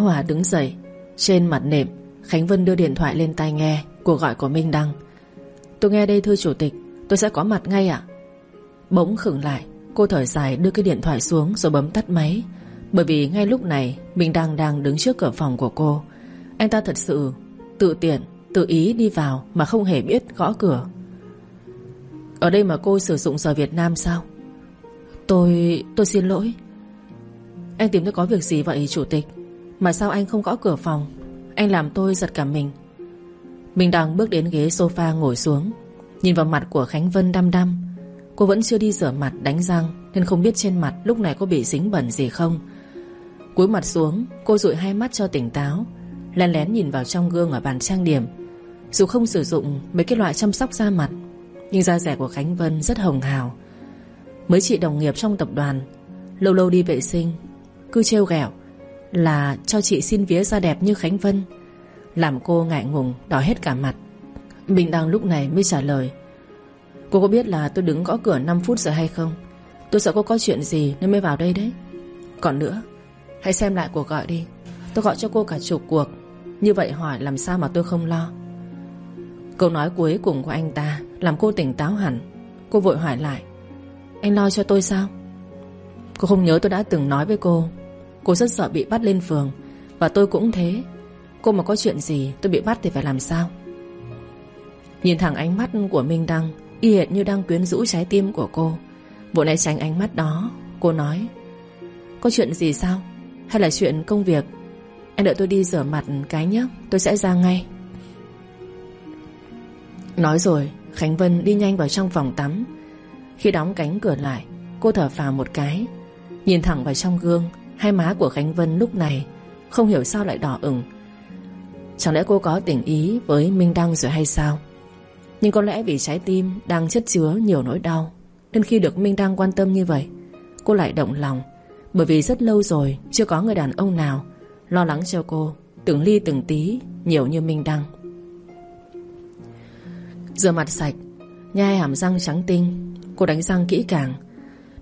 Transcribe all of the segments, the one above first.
Hòa đứng dậy. Trên mặt nệm, Khánh Vân đưa điện thoại lên tai nghe, Cuộc gọi của Minh Đăng. Tôi nghe đây, thưa chủ tịch, Tôi sẽ có mặt ngay ạ. Bỗng khựng lại, Cô thở dài đưa cái điện thoại xuống rồi bấm tắt máy. Bởi vì ngay lúc này, Minh Đăng đang đứng trước cửa phòng của cô. Anh ta thật sự tự tiện, Tự ý đi vào mà không hề biết gõ cửa. Ở đây mà cô sử dụng giờ Việt Nam sao? Tôi... tôi xin lỗi. Anh tìm tôi có việc gì vậy, chủ tịch? Mà sao anh không gõ cửa phòng? Anh làm tôi giật cả mình. Mình đang bước đến ghế sofa ngồi xuống, Nhìn vào mặt của Khánh Vân đăm đăm. Cô vẫn chưa đi rửa mặt, đánh răng, Nên không biết trên mặt lúc này có bị dính bẩn gì không. Cúi mặt xuống, Cô dụi hai mắt cho tỉnh táo, Lén lén nhìn vào trong gương ở bàn trang điểm. Dù không sử dụng mấy cái loại chăm sóc da mặt, Nhưng da rẻ của Khánh Vân rất hồng hào. Mới chị đồng nghiệp trong tập đoàn, Lâu lâu đi vệ sinh, Cứ trêu ghẹo. Là cho chị xin vía da đẹp như Khánh Vân. Làm cô ngại ngùng, đỏ hết cả mặt. Bình Đăng lúc này mới trả lời. Cô có biết là tôi đứng gõ cửa 5 phút rồi hay không? Tôi sợ cô có chuyện gì Nên mới vào đây đấy. Còn nữa, Hãy xem lại cuộc gọi đi. Tôi gọi cho cô cả chục cuộc. Như vậy hỏi làm sao mà tôi không lo? Câu nói cuối cùng của anh ta Làm cô tỉnh táo hẳn. Cô vội hỏi lại. Anh lo cho tôi sao? Cô không nhớ tôi đã từng nói với cô Cô rất sợ bị bắt lên phường. Và tôi cũng thế. Cô mà có chuyện gì, tôi bị bắt thì phải làm sao? Nhìn thẳng ánh mắt của Minh Đăng, Y hệt như đang quyến rũ trái tim của cô. Bộ này tránh ánh mắt đó, Cô nói, Có chuyện gì sao? Hay là chuyện công việc? Anh đợi tôi đi rửa mặt cái nhé Tôi sẽ ra ngay. Nói rồi, Khánh Vân đi nhanh vào trong phòng tắm. Khi đóng cánh cửa lại, Cô thở phào một cái, Nhìn thẳng vào trong gương. Hai má của Khánh Vân lúc này Không hiểu sao lại đỏ ửng. Chẳng lẽ cô có tình ý với Minh Đăng rồi hay sao? Nhưng có lẽ vì trái tim Đang chất chứa nhiều nỗi đau, Nên khi được Minh Đăng quan tâm như vậy, Cô lại động lòng. Bởi vì rất lâu rồi Chưa có người đàn ông nào Lo lắng cho cô, Từng ly từng tí Nhiều như Minh Đăng. Rửa mặt sạch, Nhai hàm răng trắng tinh, Cô đánh răng kỹ càng.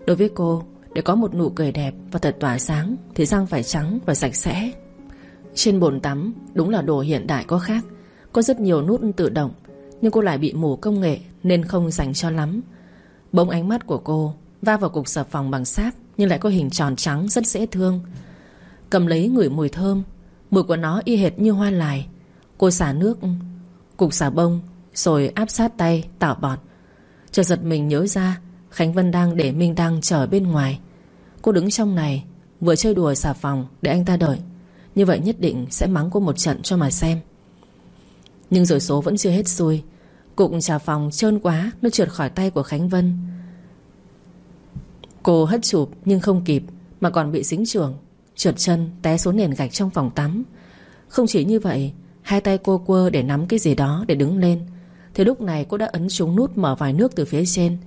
Đối với cô để có một nụ cười đẹp và thật tỏa sáng, Thì răng phải trắng và sạch sẽ. Trên bồn tắm, Đúng là đồ hiện đại có khác. Có rất nhiều nút tự động, Nhưng cô lại bị mù công nghệ Nên không dành cho lắm. Bỗng ánh mắt của cô Va vào cục xà phòng bằng sáp, Nhưng lại có hình tròn trắng rất dễ thương. Cầm lấy ngửi mùi thơm, Mùi của nó y hệt như hoa lài. Cô xả nước, Cục xả bông, Rồi áp sát tay tạo bọt. Chợt giật mình nhớ ra, Khánh Vân đang để Minh Đăng chờ bên ngoài. Cô đứng trong này, Vừa chơi đùa xà phòng để anh ta đợi. Như vậy nhất định sẽ mắng cô một trận cho mà xem. Nhưng rồi số vẫn chưa hết xuôi Cục trà phòng trơn quá, Nó trượt khỏi tay của Khánh Vân. Cô hất chụp nhưng không kịp, Mà còn bị dính trường Trượt chân, té xuống nền gạch trong phòng tắm. Không chỉ như vậy, Hai tay cô quơ để nắm cái gì đó để đứng lên. Thì lúc này cô đã ấn trúng nút mở vòi nước từ phía trên.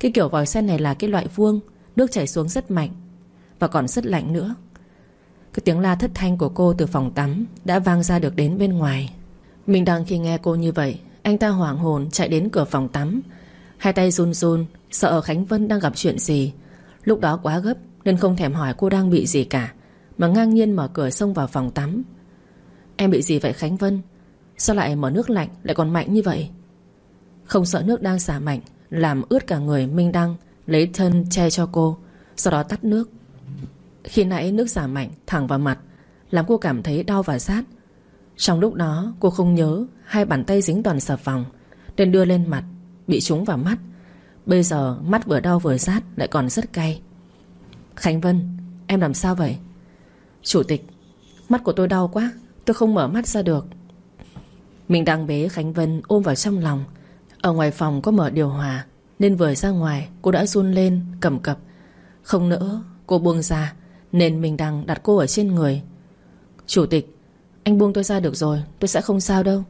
Cái kiểu vòi sen này là cái loại vuông, Nước chảy xuống rất mạnh. Và còn rất lạnh nữa. Cái tiếng la thất thanh của cô từ phòng tắm Đã vang ra được đến bên ngoài. Mình đang khi nghe cô như vậy, Anh ta hoảng hồn chạy đến cửa phòng tắm. Hai tay run run, Sợ Khánh Vân đang gặp chuyện gì. Lúc đó quá gấp Nên không thèm hỏi cô đang bị gì cả, Mà ngang nhiên mở cửa xông vào phòng tắm. Em bị gì vậy Khánh Vân? Sao lại mở nước lạnh lại còn mạnh như vậy? Không sợ nước đang xả mạnh, Làm ướt cả người Minh Đăng, Lấy thân che cho cô, Sau đó tắt nước. Khi nãy nước xả mạnh thẳng vào mặt, Làm cô cảm thấy đau và rát. Trong lúc đó, cô không nhớ, Hai bàn tay dính toàn sập vòng Nên đưa lên mặt, Bị trúng vào mắt. Bây giờ, mắt vừa đau vừa rát Lại còn rất cay. Khánh Vân, em làm sao vậy? Chủ tịch, Mắt của tôi đau quá, Tôi không mở mắt ra được. Mình đang bế Khánh Vân ôm vào trong lòng. Ở ngoài phòng có mở điều hòa, Nên vừa ra ngoài, cô đã run lên, Cầm cập. Không nữa cô buông ra nên mình đang đặt cô ở trên người. Chủ tịch, Anh buông tôi ra được rồi, Tôi sẽ không sao đâu.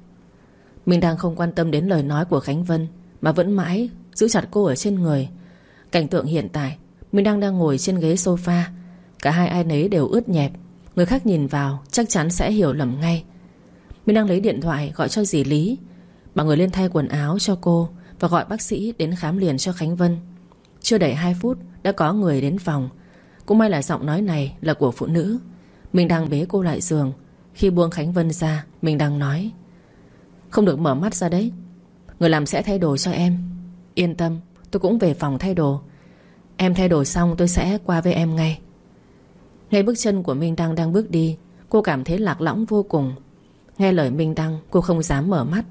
Mình đang không quan tâm đến lời nói của Khánh Vân, Mà vẫn mãi giữ chặt cô ở trên người. Cảnh tượng hiện tại, Mình đang đang ngồi trên ghế sofa. Cả hai ai nấy đều ướt nhẹp, Người khác nhìn vào chắc chắn sẽ hiểu lầm ngay. Mình đang lấy điện thoại gọi cho dì Lý Bà người lên thay quần áo cho cô Và gọi bác sĩ đến khám liền cho Khánh Vân. Chưa đầy 2 phút, Đã có người đến phòng. Cũng may là giọng nói này là của phụ nữ. Minh đang bế cô lại giường. Khi buông Khánh Vân ra, Mình đang nói, Không được mở mắt ra đấy. Người làm sẽ thay đồ cho em. Yên tâm, tôi cũng về phòng thay đồ. Em thay đồ xong tôi sẽ qua với em ngay. Ngay bước chân của Minh Đăng đang bước đi, Cô cảm thấy lạc lõng vô cùng. Nghe lời Minh Đăng, cô không dám mở mắt.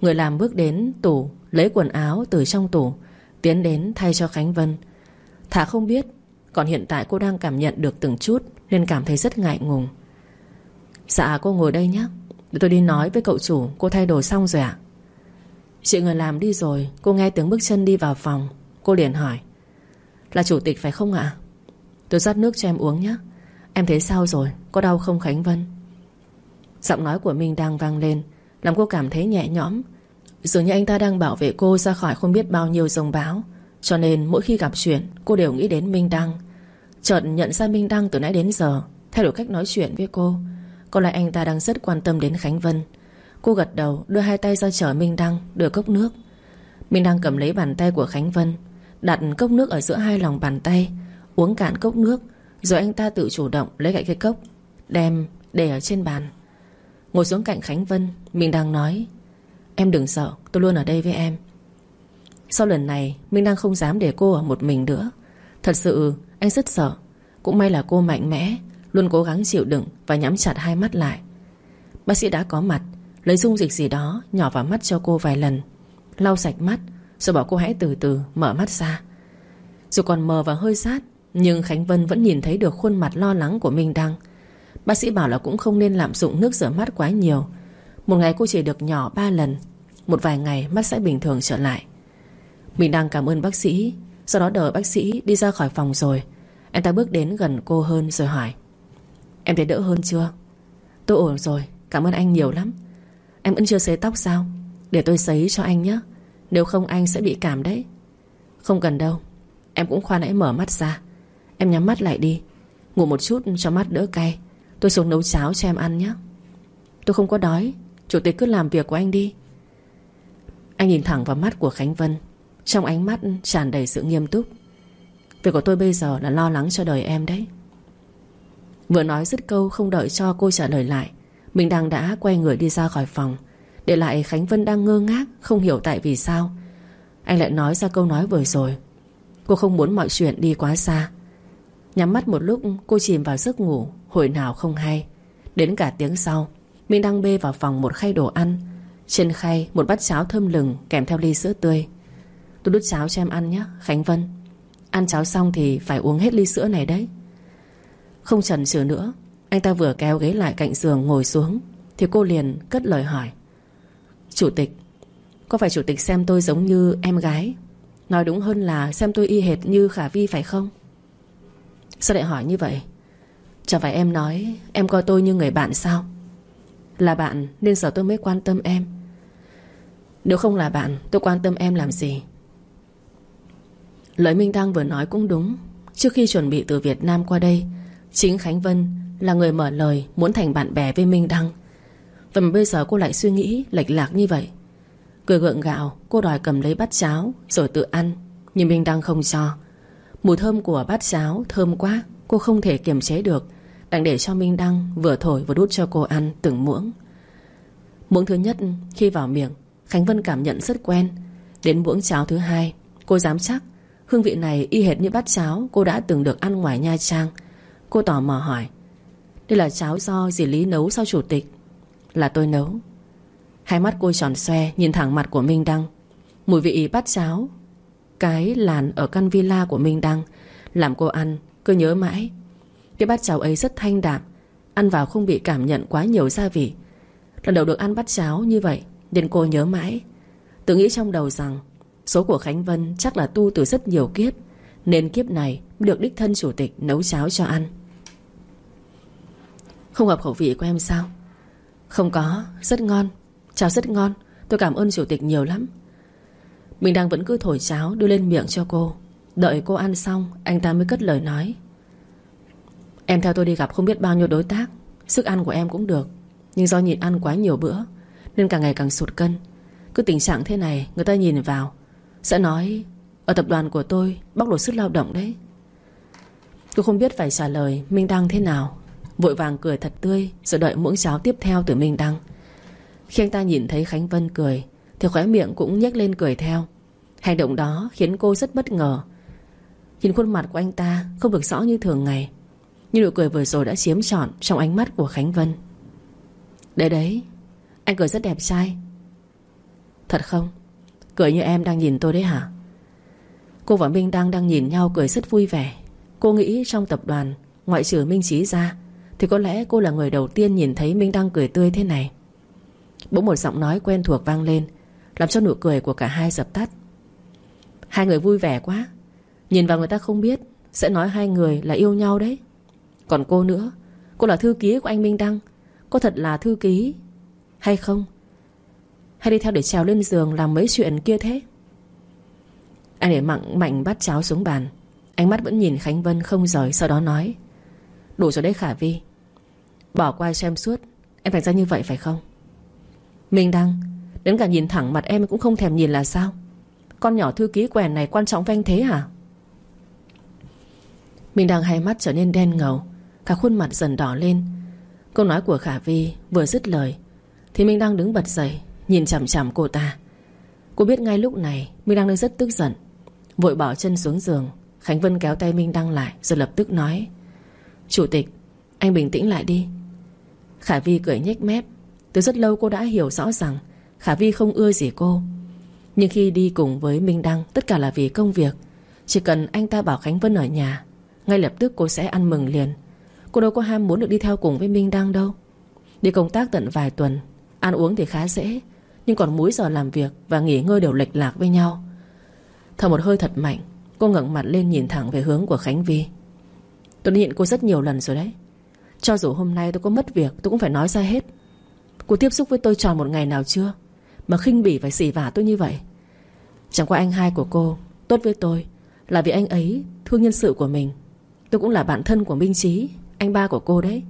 Người làm bước đến tủ, Lấy quần áo từ trong tủ, Tiến đến thay cho Khánh Vân. Thả không biết còn hiện tại cô đang cảm nhận được từng chút Nên cảm thấy rất ngại ngùng. Dạ cô ngồi đây nhé. Để tôi đi nói với cậu chủ, Cô thay đồ xong rồi ạ. Chị người làm đi rồi, Cô nghe tiếng bước chân đi vào phòng. Cô liền hỏi, Là chủ tịch phải không ạ? Tôi rót nước cho em uống nhé. Em thấy sao rồi? Có đau không Khánh Vân? Giọng nói của Minh đang vang lên, Làm cô cảm thấy nhẹ nhõm. Dường như anh ta đang bảo vệ cô ra khỏi không biết bao nhiêu dòng báo. Cho nên mỗi khi gặp chuyện, Cô đều nghĩ đến Minh Đăng. Chợt nhận ra Minh Đăng từ nãy đến giờ. Thay đổi cách nói chuyện với cô. Có lẽ anh ta đang rất quan tâm đến Khánh Vân. Cô gật đầu, đưa hai tay ra chở Minh Đăng, Đưa cốc nước. Minh Đăng cầm lấy bàn tay của Khánh Vân, Đặt cốc nước ở giữa hai lòng bàn tay, Uống cạn cốc nước, Rồi anh ta tự chủ động lấy gậy cái cốc, Đem để ở trên bàn. Ngồi xuống cạnh Khánh Vân, Minh Đăng nói, Em đừng sợ, tôi luôn ở đây với em. Sau lần này, Minh Đăng không dám để cô ở một mình nữa. Thật sự, anh rất sợ. Cũng may là cô mạnh mẽ, Luôn cố gắng chịu đựng và nhắm chặt hai mắt lại. Bác sĩ đã có mặt, Lấy dung dịch gì đó nhỏ vào mắt cho cô vài lần. Lau sạch mắt, Rồi bảo cô hãy từ từ mở mắt ra. Dù còn mờ và hơi sát, Nhưng Khánh Vân vẫn nhìn thấy được khuôn mặt lo lắng của Minh Đăng. Bác sĩ bảo là cũng không nên lạm dụng nước rửa mắt quá nhiều. Một ngày cô chỉ được nhỏ 3 lần, Một vài ngày mắt sẽ bình thường trở lại. Mình đang cảm ơn bác sĩ. Sau đó đợi bác sĩ đi ra khỏi phòng rồi. Anh ta bước đến gần cô hơn rồi hỏi, Em thấy đỡ hơn chưa? Tôi ổn rồi, Cảm ơn anh nhiều lắm. Em vẫn chưa xấy tóc sao? Để tôi xấy cho anh nhé. Nếu không anh sẽ bị cảm đấy. Không cần đâu, Em cũng khoan hãy mở mắt ra. Em nhắm mắt lại đi. Ngủ một chút cho mắt đỡ cay. Tôi xuống nấu cháo cho em ăn nhé. Tôi không có đói, Chủ tịch cứ làm việc của anh đi. Anh nhìn thẳng vào mắt của Khánh Vân. Trong ánh mắt tràn đầy sự nghiêm túc. Việc của tôi bây giờ là lo lắng cho đời em đấy. Vừa nói dứt câu không đợi cho cô trả lời lại, Mình đang đã quay người đi ra khỏi phòng. Để lại Khánh Vân đang ngơ ngác, Không hiểu tại vì sao. Anh lại nói ra câu nói vừa rồi. Cô không muốn mọi chuyện đi quá xa. Nhắm mắt một lúc, cô chìm vào giấc ngủ, Hồi nào không hay. Đến cả tiếng sau Minh đang bê vào phòng một khay đồ ăn. Trên khay, một bát cháo thơm lừng Kèm theo ly sữa tươi. Tôi đút cháo cho em ăn nhé, Khánh Vân. Ăn cháo xong thì phải uống hết ly sữa này đấy. Không chần chừ nữa, Anh ta vừa kéo ghế lại cạnh giường ngồi xuống, Thì cô liền cất lời hỏi. Chủ tịch, Có phải chủ tịch xem tôi giống như em gái? Nói đúng hơn là xem tôi y hệt như Khả Vi phải không? Sao lại hỏi như vậy? Chẳng phải em nói Em coi tôi như người bạn sao? Là bạn nên giờ tôi mới quan tâm em. Nếu không là bạn, Tôi quan tâm em làm gì? Lời Minh Đăng vừa nói cũng đúng. Trước khi chuẩn bị từ Việt Nam qua đây, Chính Khánh Vân là người mở lời Muốn thành bạn bè với Minh Đăng. Vậy mà bây giờ cô lại suy nghĩ lệch lạc như vậy. Cười gượng gạo, Cô đòi cầm lấy bát cháo Rồi tự ăn. Nhưng Minh Đăng không cho. Mùi thơm của bát cháo thơm quá, Cô không thể kiềm chế được, Đành để cho Minh Đăng vừa thổi vừa đút cho cô ăn từng muỗng. Muỗng thứ nhất, khi vào miệng, Khánh Vân cảm nhận rất quen. Đến muỗng cháo thứ hai, Cô dám chắc Hương vị này y hệt như bát cháo Cô đã từng được ăn ngoài Nha Trang. Cô tò mò hỏi, Đây là cháo do dì Lý nấu sao chủ tịch? Là tôi nấu. Hai mắt cô tròn xoe nhìn thẳng mặt của Minh Đăng. Mùi vị bát cháo, Cái làn ở căn villa của Minh Đăng, Làm cô ăn, cứ nhớ mãi. Cái bát cháo ấy rất thanh đạm, Ăn vào không bị cảm nhận quá nhiều gia vị. Lần đầu được ăn bát cháo như vậy, Nên cô nhớ mãi. Tự nghĩ trong đầu rằng Số của Khánh Vân chắc là tu từ rất nhiều kiếp Nên kiếp này được đích thân chủ tịch nấu cháo cho ăn. Không hợp khẩu vị của em sao? Không có, rất ngon Cháo rất ngon Tôi cảm ơn chủ tịch nhiều lắm. Mình đang vẫn cứ thổi cháo đưa lên miệng cho cô. Đợi cô ăn xong Anh ta mới cất lời nói. Em theo tôi đi gặp không biết bao nhiêu đối tác Sức ăn của em cũng được Nhưng do nhịn ăn quá nhiều bữa Nên càng ngày càng sụt cân. Cứ tình trạng thế này người ta nhìn vào sẽ nói, Ở tập đoàn của tôi, bóc lột sức lao động đấy. Tôi không biết phải trả lời Minh Đăng thế nào. Vội vàng cười thật tươi Rồi đợi muỗng cháo tiếp theo từ Minh Đăng. Khi anh ta nhìn thấy Khánh Vân cười, Thì khóe miệng cũng nhếch lên cười theo. Hành động đó khiến cô rất bất ngờ. Nhìn khuôn mặt của anh ta Không được rõ như thường ngày, Nhưng nụ cười vừa rồi đã chiếm trọn Trong ánh mắt của Khánh Vân. Đấy đấy, Anh cười rất đẹp trai. Thật không? Cười như em đang nhìn tôi đấy hả? Cô và Minh Đăng đang nhìn nhau cười rất vui vẻ. Cô nghĩ trong tập đoàn, Ngoại trừ Minh Trí ra, Thì có lẽ cô là người đầu tiên nhìn thấy Minh Đăng cười tươi thế này. Bỗng một giọng nói quen thuộc vang lên, Làm cho nụ cười của cả hai dập tắt. Hai người vui vẻ quá. Nhìn vào người ta không biết, Sẽ nói hai người là yêu nhau đấy. Còn cô nữa, Cô là thư ký của anh Minh Đăng cô thật là thư ký Hay không? Hay đi theo để trèo lên giường Làm mấy chuyện kia thế. Anh để mặn mạnh bắt cháo xuống bàn. Ánh mắt vẫn nhìn Khánh Vân không rời, Sau đó nói, Đủ rồi đấy Khả Vi. Bỏ qua xem suốt, Em thành ra như vậy phải không? Minh Đăng, Đến cả nhìn thẳng mặt em cũng không thèm nhìn là sao? Con nhỏ thư ký quèn này quan trọng với anh thế hả? Minh Đăng hai mắt trở nên đen ngầu, Cả khuôn mặt dần đỏ lên. Câu nói của Khả Vi vừa dứt lời, Thì Minh Đăng đứng bật dậy Nhìn chằm chằm cô ta. Cô biết ngay lúc này Minh Đăng đang rất tức giận. Vội bỏ chân xuống giường. Khánh Vân kéo tay Minh Đăng lại, Rồi lập tức nói, Chủ tịch, Anh bình tĩnh lại đi. Khả Vi cười nhếch mép. Từ rất lâu cô đã hiểu rõ rằng Khả Vi không ưa gì cô. Nhưng khi đi cùng với Minh Đăng, Tất cả là vì công việc. Chỉ cần anh ta bảo Khánh Vân ở nhà, Ngay lập tức cô sẽ ăn mừng liền. Cô đâu có ham muốn được đi theo cùng với Minh Đăng đâu. Đi công tác tận vài tuần, Ăn uống thì khá dễ. Nhưng còn múi giờ làm việc Và nghỉ ngơi đều lệch lạc với nhau. Thở một hơi thật mạnh, Cô ngẩng mặt lên nhìn thẳng về hướng của Khánh Vi. Tôi đã nhịn cô rất nhiều lần rồi đấy. Cho dù hôm nay tôi có mất việc, Tôi cũng phải nói ra hết. Cô tiếp xúc với tôi tròn một ngày nào chưa? Mà khinh bỉ và xỉ vả tôi như vậy. Chẳng qua anh hai của cô, Tốt với tôi, Là vì anh ấy thương nhân sự của mình. Tôi cũng là bạn thân của Minh Trí Anh ba của cô đấy.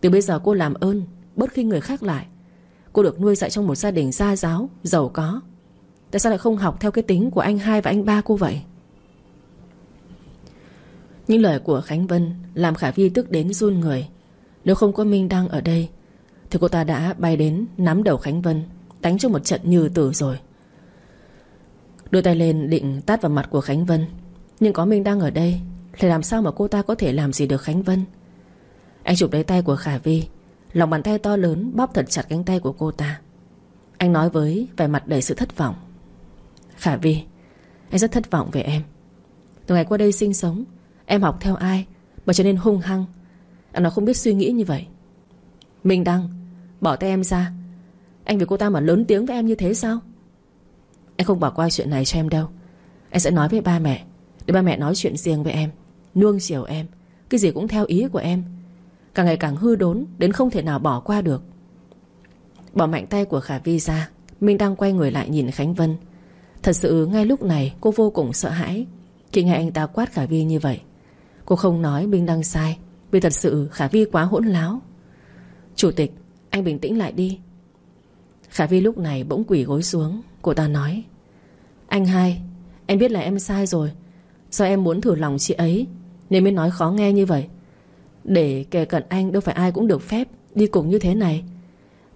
Từ bây giờ cô làm ơn Bớt khi người khác lại. Cô được nuôi dạy trong một gia đình gia giáo, Giàu có. Tại sao lại không học theo cái tính của anh hai và anh ba cô vậy? Những lời của Khánh Vân Làm Khả Vi tức đến run người. Nếu không có Minh đang ở đây, Thì cô ta đã bay đến nắm đầu Khánh Vân, Đánh cho một trận như tử rồi. Đưa tay lên định tát vào mặt của Khánh Vân. Nhưng có Minh đang ở đây, Thì làm sao mà cô ta có thể làm gì được Khánh Vân? Anh chụp lấy tay của Khả Vi Lòng bàn tay to lớn bóp thật chặt cánh tay của cô ta. Anh nói với vẻ mặt đầy sự thất vọng. Khả Vi, Anh rất thất vọng về em. Từ ngày qua đây sinh sống, Em học theo ai Mà trở nên hung hăng? Anh nó không biết suy nghĩ như vậy. Minh Đăng, Bỏ tay em ra. Anh vì cô ta mà lớn tiếng với em như thế sao? Anh không bỏ qua chuyện này cho em đâu. Anh sẽ nói với ba mẹ, Để ba mẹ nói chuyện riêng với em, Nuông chiều em. Cái gì cũng theo ý của em. Càng ngày càng hư đốn, Đến không thể nào bỏ qua được. Bỏ mạnh tay của Khả Vi ra, Minh Đăng quay người lại nhìn Khánh Vân. Thật sự ngay lúc này, cô vô cùng sợ hãi. Khi nghe anh ta quát Khả Vi như vậy, Cô không nói Minh Đăng sai, Vì thật sự Khả Vi quá hỗn láo. Chủ tịch, Anh bình tĩnh lại đi. Khả Vi lúc này bỗng quỷ gối xuống, Cô ta nói, Anh hai, Em biết là em sai rồi. Do em muốn thử lòng chị ấy, Nên mới nói khó nghe như vậy. Để kể cận anh đâu phải ai cũng được phép, Đi cùng như thế này.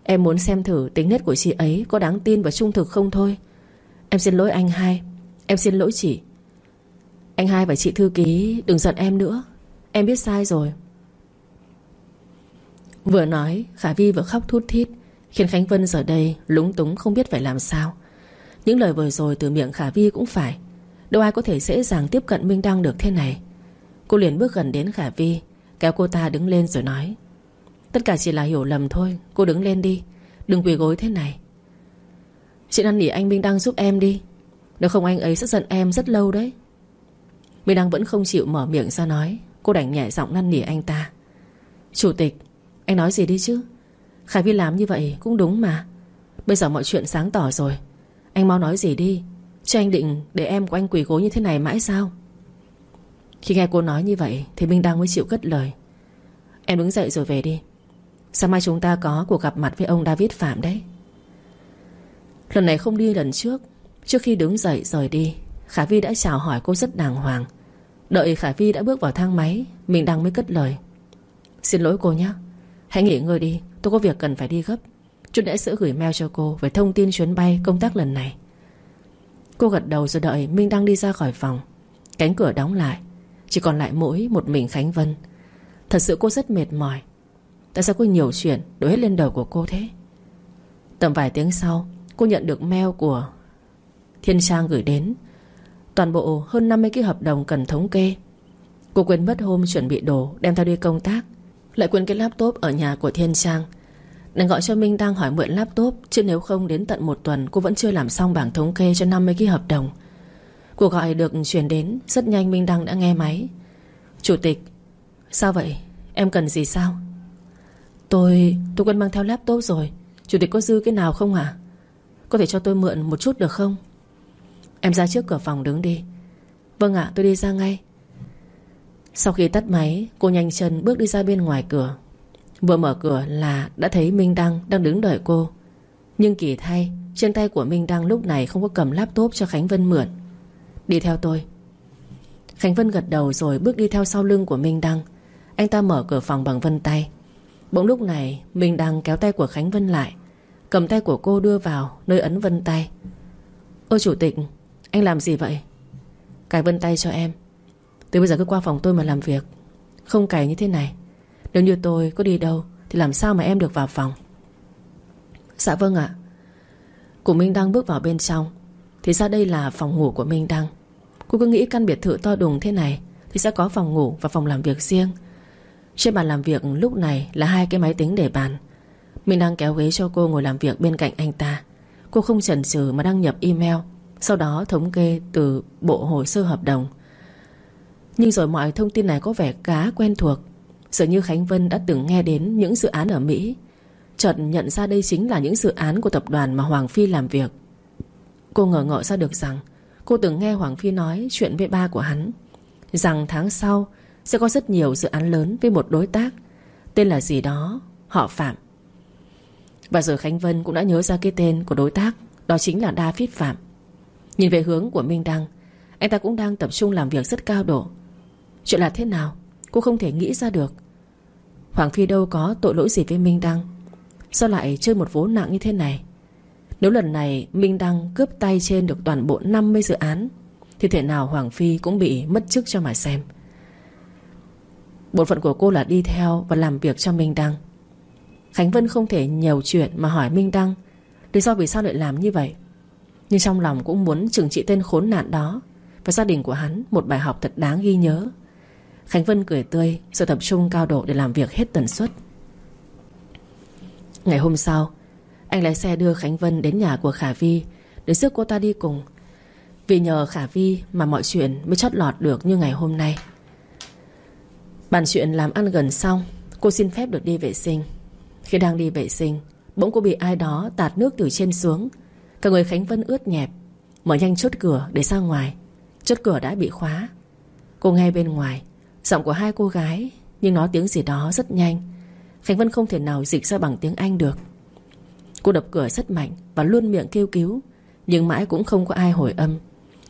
Em muốn xem thử tính nết của chị ấy Có đáng tin và trung thực không thôi. Em xin lỗi anh hai. Em xin lỗi chị. Anh hai và chị thư ký, đừng giận em nữa. Em biết sai rồi. Vừa nói, Khả Vi vừa khóc thút thít, Khiến Khánh Vân giờ đây lúng túng không biết phải làm sao. Những lời vừa rồi từ miệng Khả Vi cũng phải. Đâu ai có thể dễ dàng tiếp cận Minh Đăng được thế này. Cô liền bước gần đến Khả Vi. Kéo cô ta đứng lên rồi nói, Tất cả chỉ là hiểu lầm thôi, Cô đứng lên đi, Đừng quỳ gối thế này. Chị năn nỉ anh Minh Đăng giúp em đi, Nếu không anh ấy sẽ giận em rất lâu đấy. Minh Đăng vẫn không chịu mở miệng ra nói, Cô đành nhẹ giọng năn nỉ anh ta, Chủ tịch, Anh nói gì đi chứ? Khải Vi làm như vậy cũng đúng mà. Bây giờ mọi chuyện sáng tỏ rồi, Anh mau nói gì đi Chứ anh định để em của anh quỳ gối như thế này mãi sao? Khi nghe cô nói như vậy Thì Minh Đăng mới chịu cất lời. Em đứng dậy rồi về đi. Sáng mai chúng ta có cuộc gặp mặt với ông David Phạm đấy. Lần này không đi lần trước. Trước khi đứng dậy rời đi, Khả Vi đã chào hỏi cô rất đàng hoàng. Đợi Khả Vi đã bước vào thang máy Mình đang mới cất lời. Xin lỗi cô nhé. Hãy nghỉ ngơi đi. Tôi có việc cần phải đi gấp. Chút đã sẽ gửi mail cho cô Về thông tin chuyến bay công tác lần này. Cô gật đầu rồi đợi Minh Đăng đi ra khỏi phòng. Cánh cửa đóng lại. Chỉ còn lại mỗi một mình Khánh Vân. Thật sự cô rất mệt mỏi. Tại sao cô nhiều chuyện đổ hết lên đầu của cô thế? Tầm vài tiếng sau, Cô nhận được mail của Thiên Trang gửi đến. Toàn bộ hơn 50 cái hợp đồng cần thống kê. Cô quên mất hôm chuẩn bị đồ, Đem theo đi công tác. Lại quên cái laptop ở nhà của Thiên Trang. Đành gọi cho Minh đang hỏi mượn laptop, Chứ nếu không đến tận một tuần, Cô vẫn chưa làm xong bảng thống kê cho 50 cái hợp đồng. Cuộc gọi được chuyển đến, Rất nhanh Minh Đăng đã nghe máy. Chủ tịch, Sao vậy? Em cần gì sao? Tôi Tôi quên mang theo laptop rồi. Chủ tịch có dư cái nào không hả? Có thể cho tôi mượn một chút được không? Em ra trước cửa phòng đứng đi. Vâng ạ, tôi đi ra ngay. Sau khi tắt máy, Cô nhanh chân bước đi ra bên ngoài cửa. Vừa mở cửa là đã thấy Minh Đăng Đang đứng đợi cô. Nhưng kỳ thay, Trên tay của Minh Đăng lúc này không có cầm laptop cho Khánh Vân mượn. Đi theo tôi. Khánh Vân gật đầu rồi bước đi theo sau lưng của Minh Đăng. Anh ta mở cửa phòng bằng vân tay. Bỗng lúc này, Minh Đăng kéo tay của Khánh Vân lại, Cầm tay của cô đưa vào, nơi ấn vân tay. Ôi chủ tịch, Anh làm gì vậy? Cài vân tay cho em. Từ bây giờ cứ qua phòng tôi mà làm việc. Không cài như thế này. Nếu như tôi có đi đâu, Thì làm sao mà em được vào phòng? Dạ vâng ạ. Của Minh Đăng bước vào bên trong. Thì ra đây là phòng ngủ của Minh Đăng. Cô cứ nghĩ căn biệt thự to đùng thế này Thì sẽ có phòng ngủ và phòng làm việc riêng. Trên bàn làm việc lúc này Là hai cái máy tính để bàn. Mình đang kéo ghế cho cô ngồi làm việc bên cạnh anh ta. Cô không chần chừ mà đăng nhập email, Sau đó thống kê từ bộ hồ sơ hợp đồng. Nhưng rồi mọi thông tin này có vẻ cá quen thuộc. Dường như Khánh Vân đã từng nghe đến những dự án ở Mỹ. Chợt nhận ra đây chính là những dự án của tập đoàn mà Hoàng Phi làm việc. Cô ngờ ngợ ra được rằng Cô từng nghe Hoàng Phi nói chuyện với ba của hắn, Rằng tháng sau Sẽ có rất nhiều dự án lớn với một đối tác, Tên là gì đó, Họ Phạm. Và giờ Khánh Vân cũng đã nhớ ra cái tên của đối tác, Đó chính là David Phạm. Nhìn về hướng của Minh Đăng, Anh ta cũng đang tập trung làm việc rất cao độ. Chuyện là thế nào, Cô không thể nghĩ ra được. Hoàng Phi đâu có tội lỗi gì với Minh Đăng, Sao lại chơi một vố nặng như thế này? Nếu lần này Minh Đăng cướp tay trên được toàn bộ 50 dự án, Thì thể nào Hoàng Phi cũng bị mất chức cho mà xem. Bổn phận của cô là đi theo và làm việc cho Minh Đăng. Khánh Vân không thể nhiều chuyện mà hỏi Minh Đăng Lý do vì sao lại làm như vậy. Nhưng trong lòng cũng muốn trừng trị tên khốn nạn đó, Và gia đình của hắn một bài học thật đáng ghi nhớ. Khánh Vân cười tươi, sự tập trung cao độ để làm việc hết tần suất. Ngày hôm sau anh lái xe đưa Khánh Vân đến nhà của Khả Vi, Để sức cô ta đi cùng. Vì nhờ Khả Vi mà mọi chuyện Mới chót lọt được như ngày hôm nay. Bàn chuyện làm ăn gần xong Cô xin phép được đi vệ sinh. Khi đang đi vệ sinh, Bỗng cô bị ai đó tạt nước từ trên xuống. Cả người Khánh Vân ướt nhẹp, Mở nhanh chốt cửa để ra ngoài. Chốt cửa đã bị khóa. Cô nghe bên ngoài, Giọng của hai cô gái, Nhưng nói tiếng gì đó rất nhanh. Khánh Vân không thể nào dịch ra bằng tiếng Anh được. Cô đập cửa rất mạnh Và luôn miệng kêu cứu, Nhưng mãi cũng không có ai hồi âm.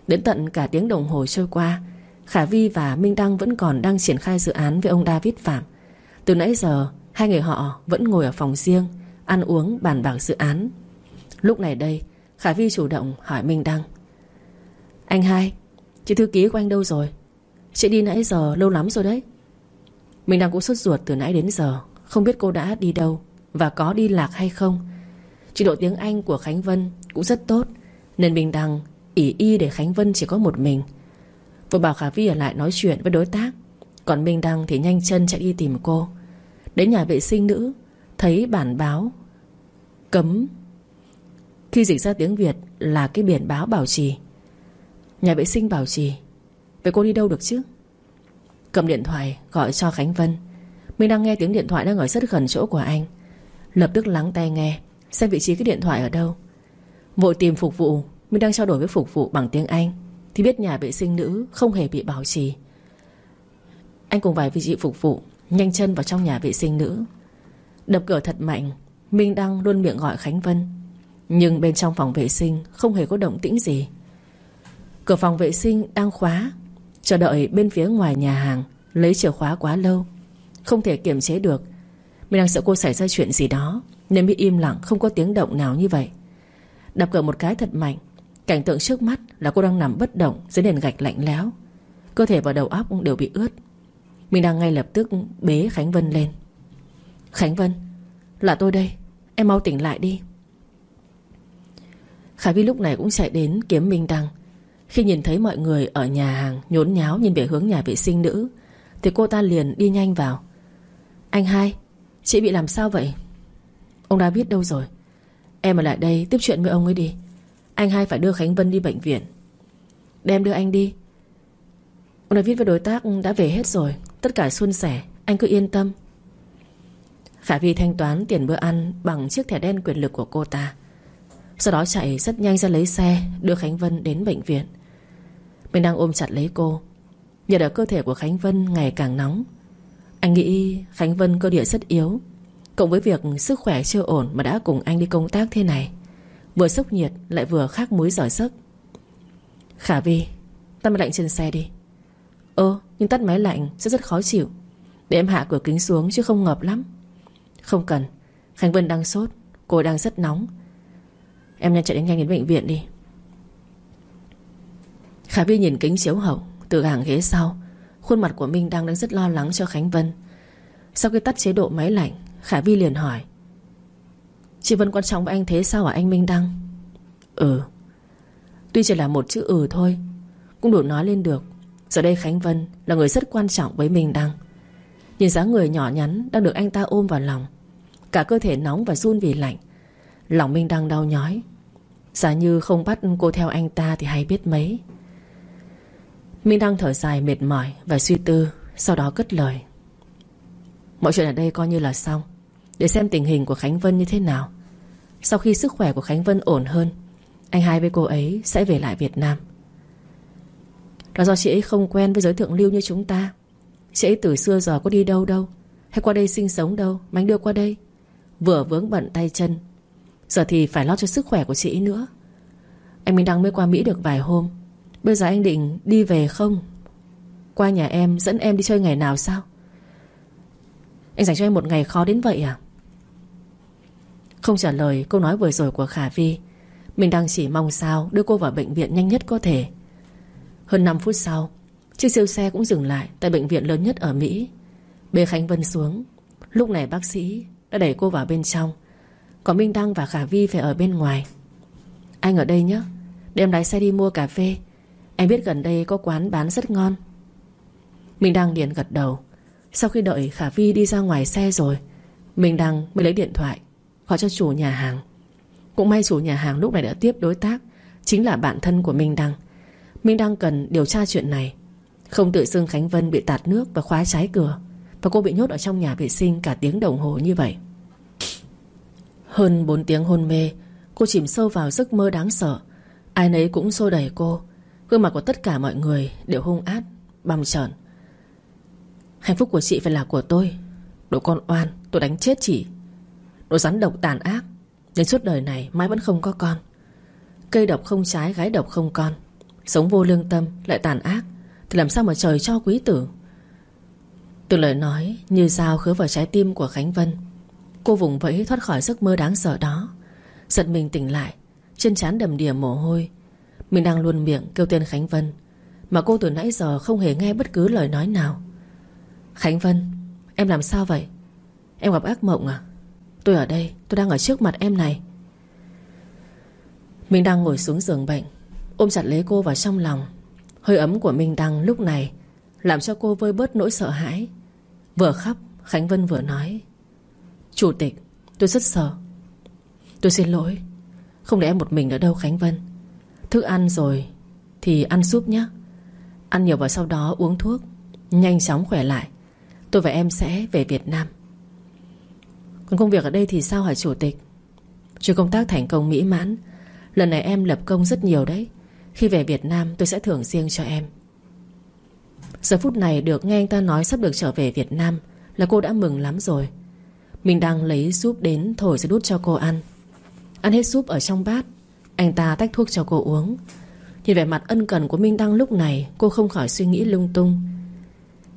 Đến tận cả tiếng đồng hồ trôi qua, Khả Vi và Minh Đăng vẫn còn đang triển khai dự án với ông David Phạm. Từ nãy giờ, Hai người họ vẫn ngồi ở phòng riêng, Ăn uống bàn bạc dự án. Lúc này đây, Khả Vi chủ động hỏi Minh Đăng. Anh hai, Chị thư ký của anh đâu rồi? Chị đi nãy giờ lâu lắm rồi đấy. Minh Đăng cũng sốt ruột từ nãy đến giờ, Không biết cô đã đi đâu Và có đi lạc hay không. Trình độ tiếng Anh của Khánh Vân cũng rất tốt, Nên Bình Đăng ỉ y để Khánh Vân chỉ có một mình. Vừa bảo Khả Vi ở lại nói chuyện với đối tác, Còn Minh Đăng thì nhanh chân chạy đi tìm cô. Đến nhà vệ sinh nữ, Thấy bản báo Cấm. Khi dịch ra tiếng Việt là cái biển báo bảo trì. Nhà vệ sinh bảo trì, Vậy cô đi đâu được chứ? Cầm điện thoại gọi cho Khánh Vân. Minh đang nghe tiếng điện thoại đang ở rất gần chỗ của anh, Lập tức lắng tai nghe. Xem vị trí cái điện thoại ở đâu. Vội tìm phục vụ, Mình đang trao đổi với phục vụ bằng tiếng Anh, Thì biết nhà vệ sinh nữ không hề bị bảo trì. Anh cùng vài vị trí phục vụ Nhanh chân vào trong nhà vệ sinh nữ. Đập cửa thật mạnh, Minh Đăng luôn miệng gọi Khánh Vân, Nhưng bên trong phòng vệ sinh Không hề có động tĩnh gì. Cửa phòng vệ sinh đang khóa, Chờ đợi bên phía ngoài nhà hàng Lấy chìa khóa quá lâu, Không thể kiềm chế được. Mình đang sợ cô xảy ra chuyện gì đó. Nên mới im lặng, không có tiếng động nào như vậy. Đập cửa một cái thật mạnh, Cảnh tượng trước mắt là cô đang nằm bất động Dưới nền gạch lạnh lẽo. Cơ thể và đầu óc đều bị ướt. Mình đang ngay lập tức bế Khánh Vân lên. Khánh Vân, Là tôi đây, Em mau tỉnh lại đi. Khả Vi lúc này cũng chạy đến kiếm Minh Đăng. Khi nhìn thấy mọi người ở nhà hàng Nhốn nháo nhìn về hướng nhà vệ sinh nữ, Thì cô ta liền đi nhanh vào. Anh hai, Chị bị làm sao vậy? Ông đã biết đâu rồi. Em ở lại đây tiếp chuyện với ông ấy đi. Anh hai phải đưa Khánh Vân đi bệnh viện. Đem đưa anh đi. Ông đã viết với đối tác đã về hết rồi. Tất cả suôn sẻ, Anh cứ yên tâm. Khả Vi thanh toán tiền bữa ăn Bằng chiếc thẻ đen quyền lực của cô ta. Sau đó chạy rất nhanh ra lấy xe, Đưa Khánh Vân đến bệnh viện. Mình đang ôm chặt lấy cô. Nhờ ở cơ thể của Khánh Vân ngày càng nóng. Anh nghĩ Khánh Vân cơ địa rất yếu. Cộng với việc sức khỏe chưa ổn Mà đã cùng anh đi công tác thế này, Vừa sốc nhiệt lại vừa khắc muối giỏi sức Khả Vi, Tắt máy lạnh trên xe đi. Ơ, nhưng tắt máy lạnh sẽ rất khó chịu. Để em hạ cửa kính xuống chứ không ngập lắm. Không cần, Khánh Vân đang sốt, Cô đang rất nóng. Em nhanh chạy đến nhanh đến bệnh viện đi. Khả Vi nhìn kính chiếu hậu Từ hàng ghế sau. Khuôn mặt của Minh đang đang rất lo lắng cho Khánh Vân. Sau khi tắt chế độ máy lạnh Khả Vi liền hỏi. Chị Vân quan trọng với anh thế sao hả anh Minh Đăng? Ừ. Tuy chỉ là một chữ ừ thôi, Cũng đủ nói lên được, Giờ đây Khánh Vân là người rất quan trọng với Minh Đăng. Nhìn dáng người nhỏ nhắn Đang được anh ta ôm vào lòng, Cả cơ thể nóng và run vì lạnh, Lòng Minh Đăng đau nhói. Giả như không bắt cô theo anh ta Thì hay biết mấy. Minh Đăng thở dài mệt mỏi Và suy tư, Sau đó cất lời. Mọi chuyện ở đây coi như là xong. Để xem tình hình của Khánh Vân như thế nào. Sau khi sức khỏe của Khánh Vân ổn hơn, Anh hai với cô ấy sẽ về lại Việt Nam. Đó do chị ấy không quen với giới thượng lưu như chúng ta, Chị ấy từ xưa giờ có đi đâu đâu, Hay qua đây sinh sống đâu, Mà anh đưa qua đây. Vừa vướng bận tay chân, Giờ thì phải lo cho sức khỏe của chị ấy nữa. Anh Minh Đăng mới qua Mỹ được vài hôm, Bây giờ anh định đi về không? Qua nhà em, dẫn em đi chơi ngày nào sao? Anh dành cho em một ngày khó đến vậy à? Không trả lời câu nói vừa rồi của Khả Vi. Mình đang chỉ mong sao Đưa cô vào bệnh viện nhanh nhất có thể. Hơn 5 phút sau, Chiếc siêu xe cũng dừng lại Tại bệnh viện lớn nhất ở Mỹ. Bê Khánh Vân xuống. Lúc này bác sĩ đã đẩy cô vào bên trong. Còn Minh Đăng và Khả Vi phải ở bên ngoài. Anh ở đây nhé. Đem lái xe đi mua cà phê. Em biết gần đây có quán bán rất ngon. Minh Đăng liền gật đầu. Sau khi đợi Khả Vi đi ra ngoài xe rồi, Minh Đăng mới lấy điện thoại. Gọi cho chủ nhà hàng. Cũng may chủ nhà hàng lúc này đã tiếp đối tác, Chính là bạn thân của Minh Đăng. Minh Đăng cần điều tra chuyện này. Không tự xưng Khánh Vân bị tạt nước Và khóa trái cửa, Và cô bị nhốt ở trong nhà vệ sinh cả tiếng đồng hồ như vậy. Hơn 4 tiếng hôn mê, Cô chìm sâu vào giấc mơ đáng sợ. Ai nấy cũng xô đẩy cô. Gương mặt của tất cả mọi người đều hung ác, Băm trợn. Hạnh phúc của chị phải là của tôi. Đồ con oan, tôi đánh chết chị. Nó rắn độc tàn ác Đến suốt đời này mãi vẫn không có con. Cây độc không trái, gái độc không con. Sống vô lương tâm lại tàn ác, Thì làm sao mà trời cho quý tử? Từ lời nói Như dao khứa vào trái tim của Khánh Vân, Cô vùng vẫy thoát khỏi giấc mơ đáng sợ đó. Giật mình tỉnh lại, Trên trán đầm đìa mồ hôi. Mình đang luôn miệng kêu tên Khánh Vân, Mà cô từ nãy giờ không hề nghe bất cứ lời nói nào. Khánh Vân, Em làm sao vậy? Em gặp ác mộng à? Tôi ở đây, Tôi đang ở trước mặt em này. Minh Đăng ngồi xuống giường bệnh, Ôm chặt lấy cô vào trong lòng. Hơi ấm của Minh Đăng lúc này Làm cho cô vơi bớt nỗi sợ hãi. Vừa khóc, Khánh Vân vừa nói, Chủ tịch, tôi rất sợ. Tôi xin lỗi. Không để em một mình ở đâu, Khánh Vân. Thức ăn rồi Thì ăn súp nhé. Ăn nhiều vào sau đó uống thuốc, Nhanh chóng khỏe lại. Tôi và em sẽ về Việt Nam. Còn công việc ở đây thì sao hả chủ tịch? Chuyến công tác thành công mỹ mãn. Lần này em lập công rất nhiều đấy. Khi về Việt Nam, tôi sẽ thưởng riêng cho em. Giờ phút này được nghe anh ta nói sắp được trở về Việt Nam Là cô đã mừng lắm rồi. Mình đang lấy súp đến thổi ra đút cho cô ăn. Ăn hết súp ở trong bát, Anh ta tách thuốc cho cô uống. Nhìn vẻ mặt ân cần của Minh Đăng lúc này, Cô không khỏi suy nghĩ lung tung.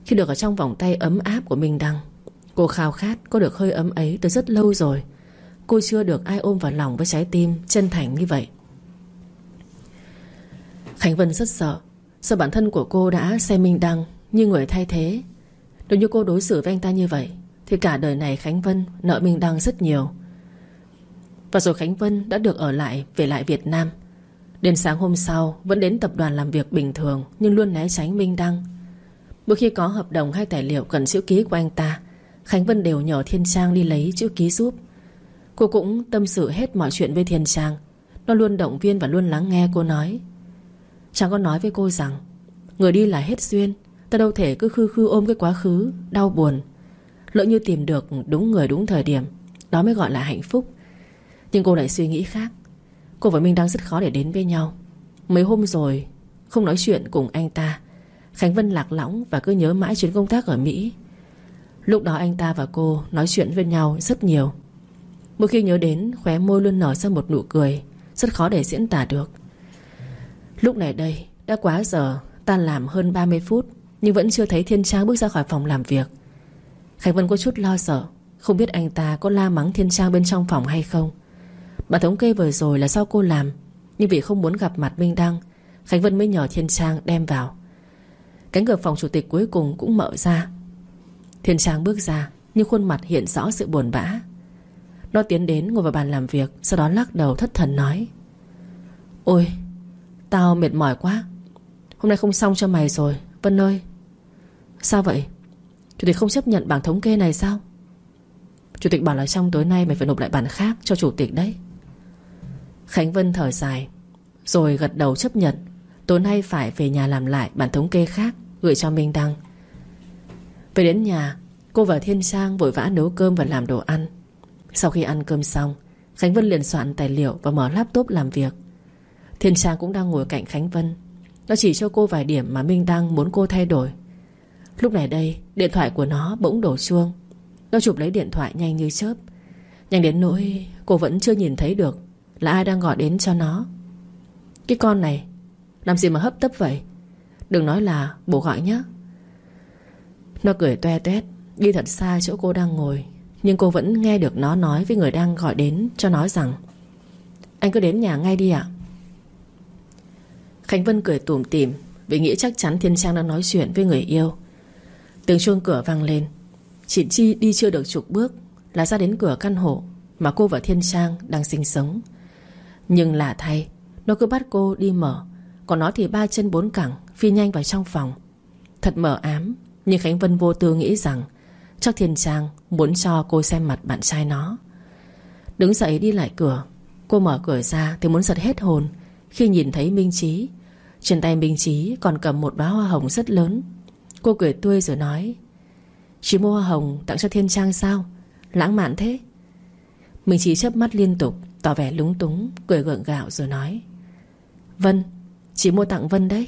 Khi được ở trong vòng tay ấm áp của Minh Đăng Cô khao khát có được hơi ấm ấy từ rất lâu rồi. Cô chưa được ai ôm vào lòng với trái tim chân thành như vậy. Khánh Vân rất sợ. Sợ bản thân của cô đã xem Minh Đăng Như người thay thế. Nếu như cô đối xử với anh ta như vậy, Thì cả đời này Khánh Vân nợ Minh Đăng rất nhiều. Và rồi Khánh Vân đã được ở lại, Về lại Việt Nam. Đến sáng hôm sau, Vẫn đến tập đoàn làm việc bình thường, Nhưng luôn né tránh Minh Đăng. Mỗi khi có hợp đồng hay tài liệu cần chữ ký của anh ta Khánh Vân đều nhờ Thiên Trang đi lấy chữ ký giúp. Cô cũng tâm sự hết mọi chuyện với Thiên Trang. Nó luôn động viên và luôn lắng nghe cô nói. Trang có nói với cô rằng, Người đi là hết duyên, Ta đâu thể cứ khư khư ôm cái quá khứ, Đau buồn. Lỡ như tìm được đúng người đúng thời điểm, Đó mới gọi là hạnh phúc. Nhưng cô lại suy nghĩ khác. Cô và Minh đang rất khó để đến với nhau. Mấy hôm rồi, Không nói chuyện cùng anh ta. Khánh Vân lạc lõng và cứ nhớ mãi chuyến công tác ở Mỹ. Lúc đó anh ta và cô nói chuyện với nhau rất nhiều. Mỗi khi nhớ đến, khóe môi luôn nở ra một nụ cười, Rất khó để diễn tả được. Lúc này đây, Đã quá giờ, Tan làm hơn 30 phút, Nhưng vẫn chưa thấy Thiên Trang bước ra khỏi phòng làm việc. Khánh Vân có chút lo sợ, Không biết anh ta có la mắng Thiên Trang bên trong phòng hay không. Bà thống kê vừa rồi là do cô làm, Nhưng vì không muốn gặp mặt Minh Đăng, Khánh Vân mới nhờ Thiên Trang đem vào. Cánh cửa phòng chủ tịch cuối cùng cũng mở ra. Thiên Trang bước ra, Nhưng khuôn mặt hiện rõ sự buồn bã. Nó tiến đến ngồi vào bàn làm việc, Sau đó lắc đầu thất thần nói, Ôi, Tao mệt mỏi quá. Hôm nay không xong cho mày rồi, Vân ơi. Sao vậy? Chủ tịch không chấp nhận bảng thống kê này sao? Chủ tịch bảo là trong tối nay Mày phải nộp lại bản khác cho chủ tịch đấy. Khánh Vân thở dài, Rồi gật đầu chấp nhận. Tối nay phải về nhà làm lại bản thống kê khác, Gửi cho Minh Đăng. Về đến nhà, Cô và Thiên Sang vội vã nấu cơm và làm đồ ăn. Sau khi ăn cơm xong, Khánh Vân liền soạn tài liệu và mở laptop làm việc. Thiên Sang cũng đang ngồi cạnh Khánh Vân. Nó chỉ cho cô vài điểm mà Minh Đăng muốn cô thay đổi. Lúc này đây, Điện thoại của nó bỗng đổ chuông. Nó chụp lấy điện thoại nhanh như chớp. Nhanh đến nỗi cô vẫn chưa nhìn thấy được Là ai đang gọi đến cho nó. Cái con này, Làm gì mà hấp tấp vậy? Đừng nói là bố gọi nhé nó cười toe toét. Đi thật xa chỗ cô đang ngồi, Nhưng cô vẫn nghe được nó nói với người đang gọi đến, Cho nói rằng, Anh cứ đến nhà ngay đi ạ. Khánh Vân cười tủm tỉm, Vì nghĩ chắc chắn Thiên Trang đang nói chuyện với người yêu. Tiếng chuông cửa vang lên. Chị Chi đi chưa được chục bước Là ra đến cửa căn hộ Mà cô và Thiên Trang đang sinh sống. Nhưng lạ thay, Nó cứ bắt cô đi mở, Còn nó thì ba chân bốn cẳng, Phi nhanh vào trong phòng. Thật mờ ám. Nhưng Khánh Vân vô tư nghĩ rằng Chắc Thiên Trang muốn cho cô xem mặt bạn trai nó. Đứng dậy đi lại cửa, Cô mở cửa ra thì muốn giật hết hồn. Khi nhìn thấy Minh Trí Trên tay Minh Trí còn cầm một bá hoa hồng rất lớn. Cô cười tươi rồi nói, Chị mua hoa hồng tặng cho Thiên Trang sao? Lãng mạn thế. Minh Trí chớp mắt liên tục, Tỏ vẻ lúng túng, Cười gượng gạo rồi nói, Vân, Chị mua tặng Vân đấy.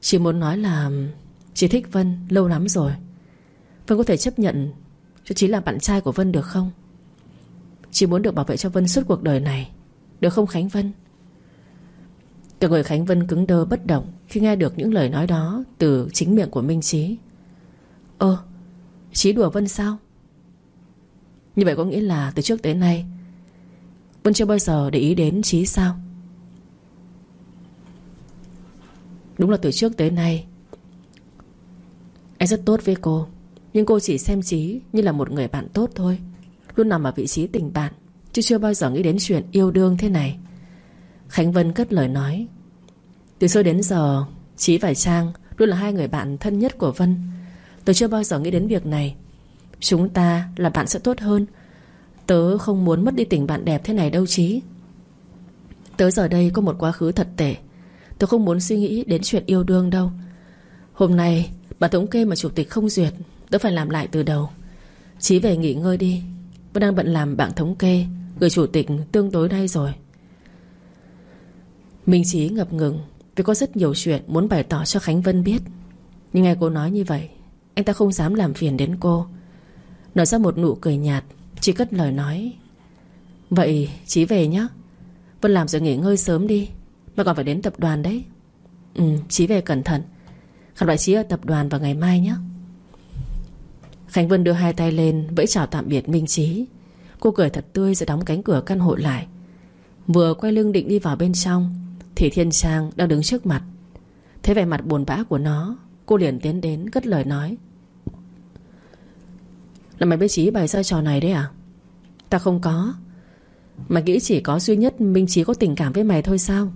Chị muốn nói là Chị thích Vân lâu lắm rồi. Vân có thể chấp nhận Cho chí là bạn trai của Vân được không? Chị muốn được bảo vệ cho Vân suốt cuộc đời này, Được không Khánh Vân? Cả người Khánh Vân cứng đơ bất động Khi nghe được những lời nói đó Từ chính miệng của Minh Trí Ơ Trí đùa Vân sao? Như vậy có nghĩa là từ trước tới nay, Vân chưa bao giờ để ý đến Trí sao? Đúng là từ trước tới nay anh rất tốt với cô, Nhưng cô chỉ xem Trí như là một người bạn tốt thôi. Luôn nằm ở vị trí tình bạn, Chứ chưa bao giờ nghĩ đến chuyện yêu đương thế này. Khánh Vân cất lời nói, Từ xưa đến giờ Trí và Trang luôn là hai người bạn thân nhất của Vân. Tớ chưa bao giờ nghĩ đến việc này. Chúng ta là bạn sẽ tốt hơn. Tớ không muốn mất đi tình bạn đẹp thế này đâu Trí Tớ giờ đây có một quá khứ thật tệ. Tớ không muốn suy nghĩ đến chuyện yêu đương đâu. Hôm nay bản thống kê mà chủ tịch không duyệt, Tớ phải làm lại từ đầu. Chí về nghỉ ngơi đi. Vẫn đang bận làm bảng thống kê Gửi chủ tịch tương tối nay rồi. Minh Chí ngập ngừng, Vì có rất nhiều chuyện muốn bày tỏ cho Khánh Vân biết. Nhưng nghe cô nói như vậy, Anh ta không dám làm phiền đến cô. Nở ra một nụ cười nhạt, Chỉ cất lời nói. Vậy Chí về nhé Vân làm rồi nghỉ ngơi sớm đi, Mà còn phải đến tập đoàn đấy. Ừ Chí về cẩn thận. Gặp lại Chí ở tập đoàn vào ngày mai nhé. Khánh Vân đưa hai tay lên, Vẫy chào tạm biệt Minh Trí Cô cười thật tươi rồi đóng cánh cửa căn hộ lại. Vừa quay lưng định đi vào bên trong, Thì Thiên Trang đang đứng trước mặt. Thấy vẻ mặt buồn bã của nó, Cô liền tiến đến cất lời nói. Là mày biết Trí bày ra trò này đấy à? Ta không có. Mày nghĩ chỉ có duy nhất Minh Trí có tình cảm với mày thôi sao?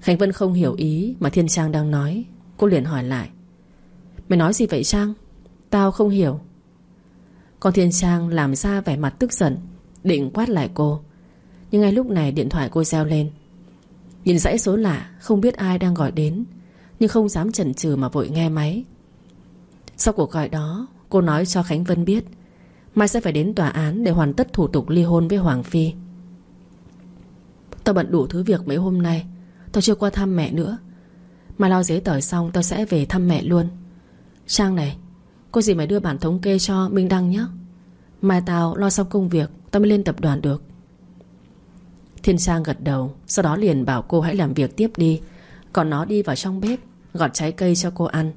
Khánh Vân không hiểu ý Mà Thiên Trang đang nói. Cô liền hỏi lại. Mày nói gì vậy Trang? Tao không hiểu. Con Thiên Trang làm ra vẻ mặt tức giận, Định quát lại cô. Nhưng ngay lúc này điện thoại cô reo lên. Nhìn dãy số lạ, Không biết ai đang gọi đến, Nhưng không dám chần chừ mà vội nghe máy. Sau cuộc gọi đó, Cô nói cho Khánh Vân biết, Mai sẽ phải đến tòa án để hoàn tất thủ tục ly hôn với Hoàng Phi. Tao bận đủ thứ việc mấy hôm nay, Tao chưa qua thăm mẹ nữa. Mai lo giấy tờ xong tao sẽ về thăm mẹ luôn. Trang này Cô gì mày đưa bản thống kê cho Minh Đăng nhé Mai tao lo xong công việc, Tao mới lên tập đoàn được. Thiên Trang gật đầu, Sau đó liền bảo cô hãy làm việc tiếp đi. Còn nó đi vào trong bếp, Gọt trái cây cho cô ăn.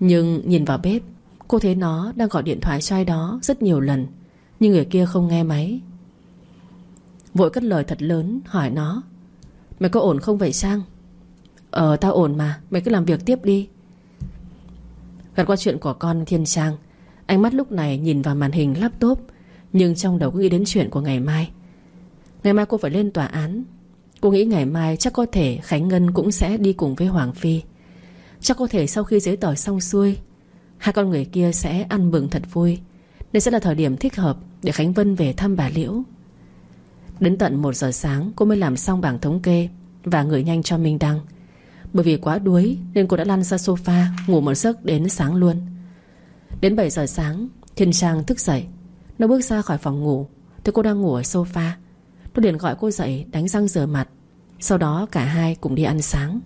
Nhưng nhìn vào bếp, Cô thấy nó đang gọi điện thoại cho ai đó rất nhiều lần, Nhưng người kia không nghe máy. Vội cất lời thật lớn, hỏi nó, Mày có ổn không vậy Sang? Ờ tao ổn mà, Mày cứ làm việc tiếp đi. Gạt qua chuyện của con Thiên Trang, Ánh mắt lúc này nhìn vào màn hình laptop, Nhưng trong đầu nghĩ đến chuyện của ngày mai. Ngày mai cô phải lên tòa án. Cô nghĩ ngày mai chắc có thể Khánh Ngân cũng sẽ đi cùng với Hoàng Phi. Chắc có thể sau khi giấy tờ xong xuôi, Hai con người kia sẽ ăn mừng thật vui. Đây sẽ là thời điểm thích hợp Để Khánh Vân về thăm bà Liễu. Đến tận 1 giờ sáng, Cô mới làm xong bảng thống kê Và gửi nhanh cho Minh Đăng. Bởi vì quá đuối Nên cô đã lăn ra sofa, Ngủ một giấc đến sáng luôn. Đến 7 giờ sáng, Thiên Trang thức dậy. Nó bước ra khỏi phòng ngủ. Thấy cô đang ngủ ở sofa. Nó liền gọi cô dậy, đánh răng rửa mặt. Sau đó cả hai cùng đi ăn sáng.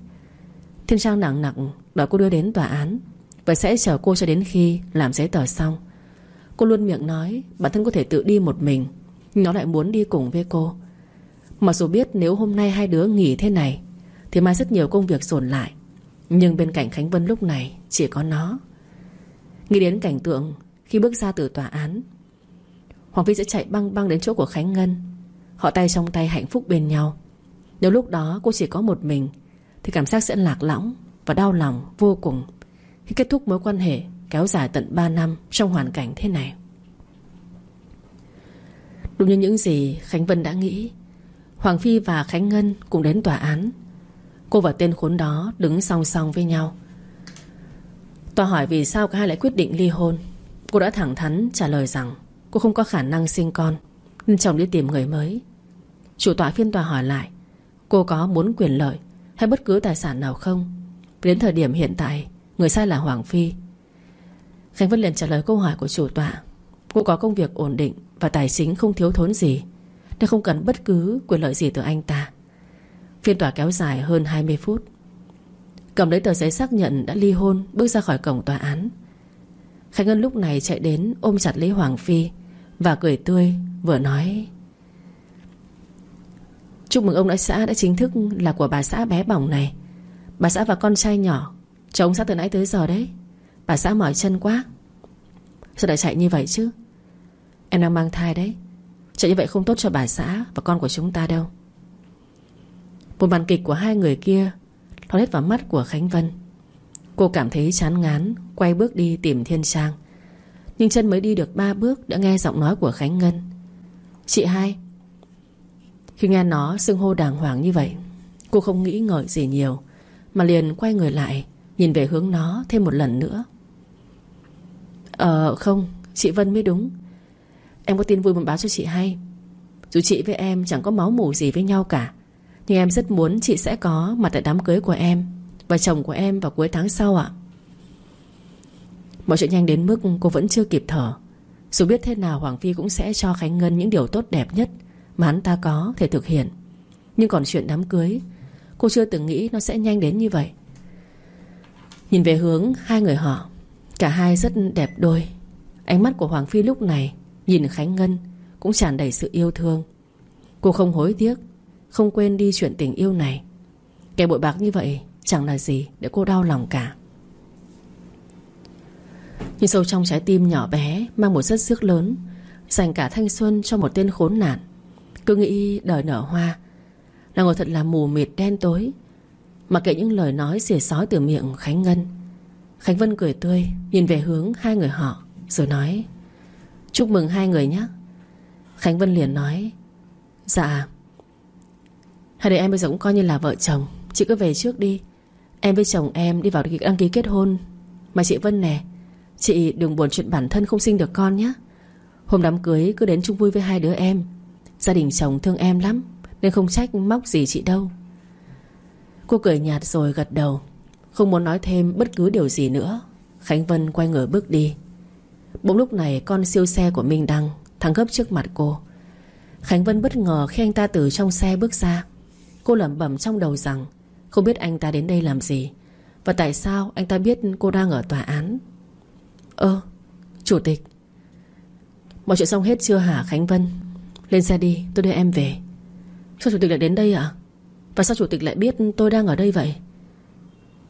Thiên Trang nặng nặng Đòi cô đưa đến tòa án Và sẽ chờ cô cho đến khi làm giấy tờ xong. Cô luôn miệng nói Bản thân có thể tự đi một mình, nhưng nó lại muốn đi cùng với cô. Mặc dù biết nếu hôm nay hai đứa nghỉ thế này thì mai rất nhiều công việc dồn lại. Nhưng bên cạnh Khánh Vân lúc này Chỉ có nó. Nghĩ đến cảnh tượng khi bước ra từ tòa án, Hoàng Phi sẽ chạy băng băng đến chỗ của Khánh Ngân. Họ tay trong tay hạnh phúc bên nhau. Nếu lúc đó cô chỉ có một mình, Thì cảm giác sẽ lạc lõng Và đau lòng vô cùng Khi kết thúc mối quan hệ kéo dài tận 3 năm Trong hoàn cảnh thế này. Đúng như những gì Khánh Vân đã nghĩ, Hoàng Phi và Khánh Ngân cùng đến tòa án. Cô và tên khốn đó đứng song song với nhau. Tòa hỏi vì sao cả hai lại quyết định ly hôn. Cô đã thẳng thắn trả lời rằng, Cô không có khả năng sinh con, Nên chồng đi tìm người mới. Chủ tọa phiên tòa hỏi lại, Cô có muốn quyền lợi hay bất cứ tài sản nào không? Đến thời điểm hiện tại, Người sai là Hoàng Phi. Khánh Vân liền trả lời câu hỏi của chủ tọa, Cô có công việc ổn định Và tài chính không thiếu thốn gì, Nên không cần bất cứ quyền lợi gì từ anh ta. Phiên tòa kéo dài hơn 20 phút. Cầm lấy tờ giấy xác nhận đã ly hôn, Bước ra khỏi cổng tòa án. Khánh Ngân lúc này chạy đến ôm chặt lấy Hoàng Phi Và cười tươi, vừa nói, Chúc mừng ông đã xã, đã chính thức là của bà xã bé bỏng này. Bà xã và con trai nhỏ Chồng xã từ nãy tới giờ đấy. Bà xã mỏi chân quá. Sao lại chạy như vậy chứ? Em đang mang thai đấy. Chạy như vậy không tốt cho bà xã và con của chúng ta đâu. Một màn kịch của hai người kia Nó hết vào mắt của Khánh Vân. Cô cảm thấy chán ngán, Quay bước đi tìm Thiên Trang. Nhưng chân mới đi được ba bước Đã nghe giọng nói của Khánh Ngân. Chị hai. Khi nghe nó xưng hô đàng hoàng như vậy, Cô không nghĩ ngợi gì nhiều, Mà liền quay người lại, Nhìn về hướng nó thêm một lần nữa. Ờ không, Chị Vân mới đúng. Em có tin vui muốn báo cho chị hay. Dù chị với em chẳng có máu mủ gì với nhau cả nhưng em rất muốn chị sẽ có Mặt tại đám cưới của em Và chồng của em vào cuối tháng sau ạ. Mọi chuyện nhanh đến mức cô vẫn chưa kịp thở. Dù biết thế nào Hoàng Phi cũng sẽ cho Khánh Ngân Những điều tốt đẹp nhất Mà hắn ta có thể thực hiện. Nhưng còn chuyện đám cưới, Cô chưa từng nghĩ nó sẽ nhanh đến như vậy. Nhìn về hướng hai người họ, Cả hai rất đẹp đôi. Ánh mắt của Hoàng Phi lúc này Nhìn Khánh Ngân Cũng tràn đầy sự yêu thương. Cô không hối tiếc không quên đi chuyện tình yêu này. Kẻ bội bạc như vậy Chẳng là gì để cô đau lòng cả. Nhưng sâu trong trái tim nhỏ bé Mang một rất sức lớn, Dành cả thanh xuân cho một tên khốn nạn, Cứ nghĩ đời nở hoa, Là ngồi thật là mù mịt đen tối, Mà kệ những lời nói xỉa sói từ miệng Khánh Ngân. Khánh Vân cười tươi, Nhìn về hướng hai người họ, Rồi nói, Chúc mừng hai người nhé. Khánh Vân liền nói Dạ. Hai đứa em bây giờ cũng coi như là vợ chồng. Chị cứ về trước đi. Em với chồng em đi vào đăng ký kết hôn. Mà chị Vân nè, Chị đừng buồn chuyện bản thân không sinh được con nhé. Hôm đám cưới cứ đến chung vui với hai đứa em. Gia đình chồng thương em lắm, Nên không trách móc gì chị đâu. Cô cười nhạt rồi gật đầu, Không muốn nói thêm bất cứ điều gì nữa. Khánh Vân quay người bước đi. Bỗng lúc này con siêu xe của Minh Đăng Thắng gấp trước mặt cô. Khánh Vân bất ngờ khi anh ta từ trong xe bước ra. Cô lẩm bẩm trong đầu rằng, Không biết anh ta đến đây làm gì, Và tại sao anh ta biết cô đang ở tòa án? Ơ, Chủ tịch. Mọi chuyện xong hết chưa hả, Khánh Vân? Lên xe đi, tôi đưa em về. Sao chủ tịch lại đến đây ạ? Và sao chủ tịch lại biết tôi đang ở đây vậy?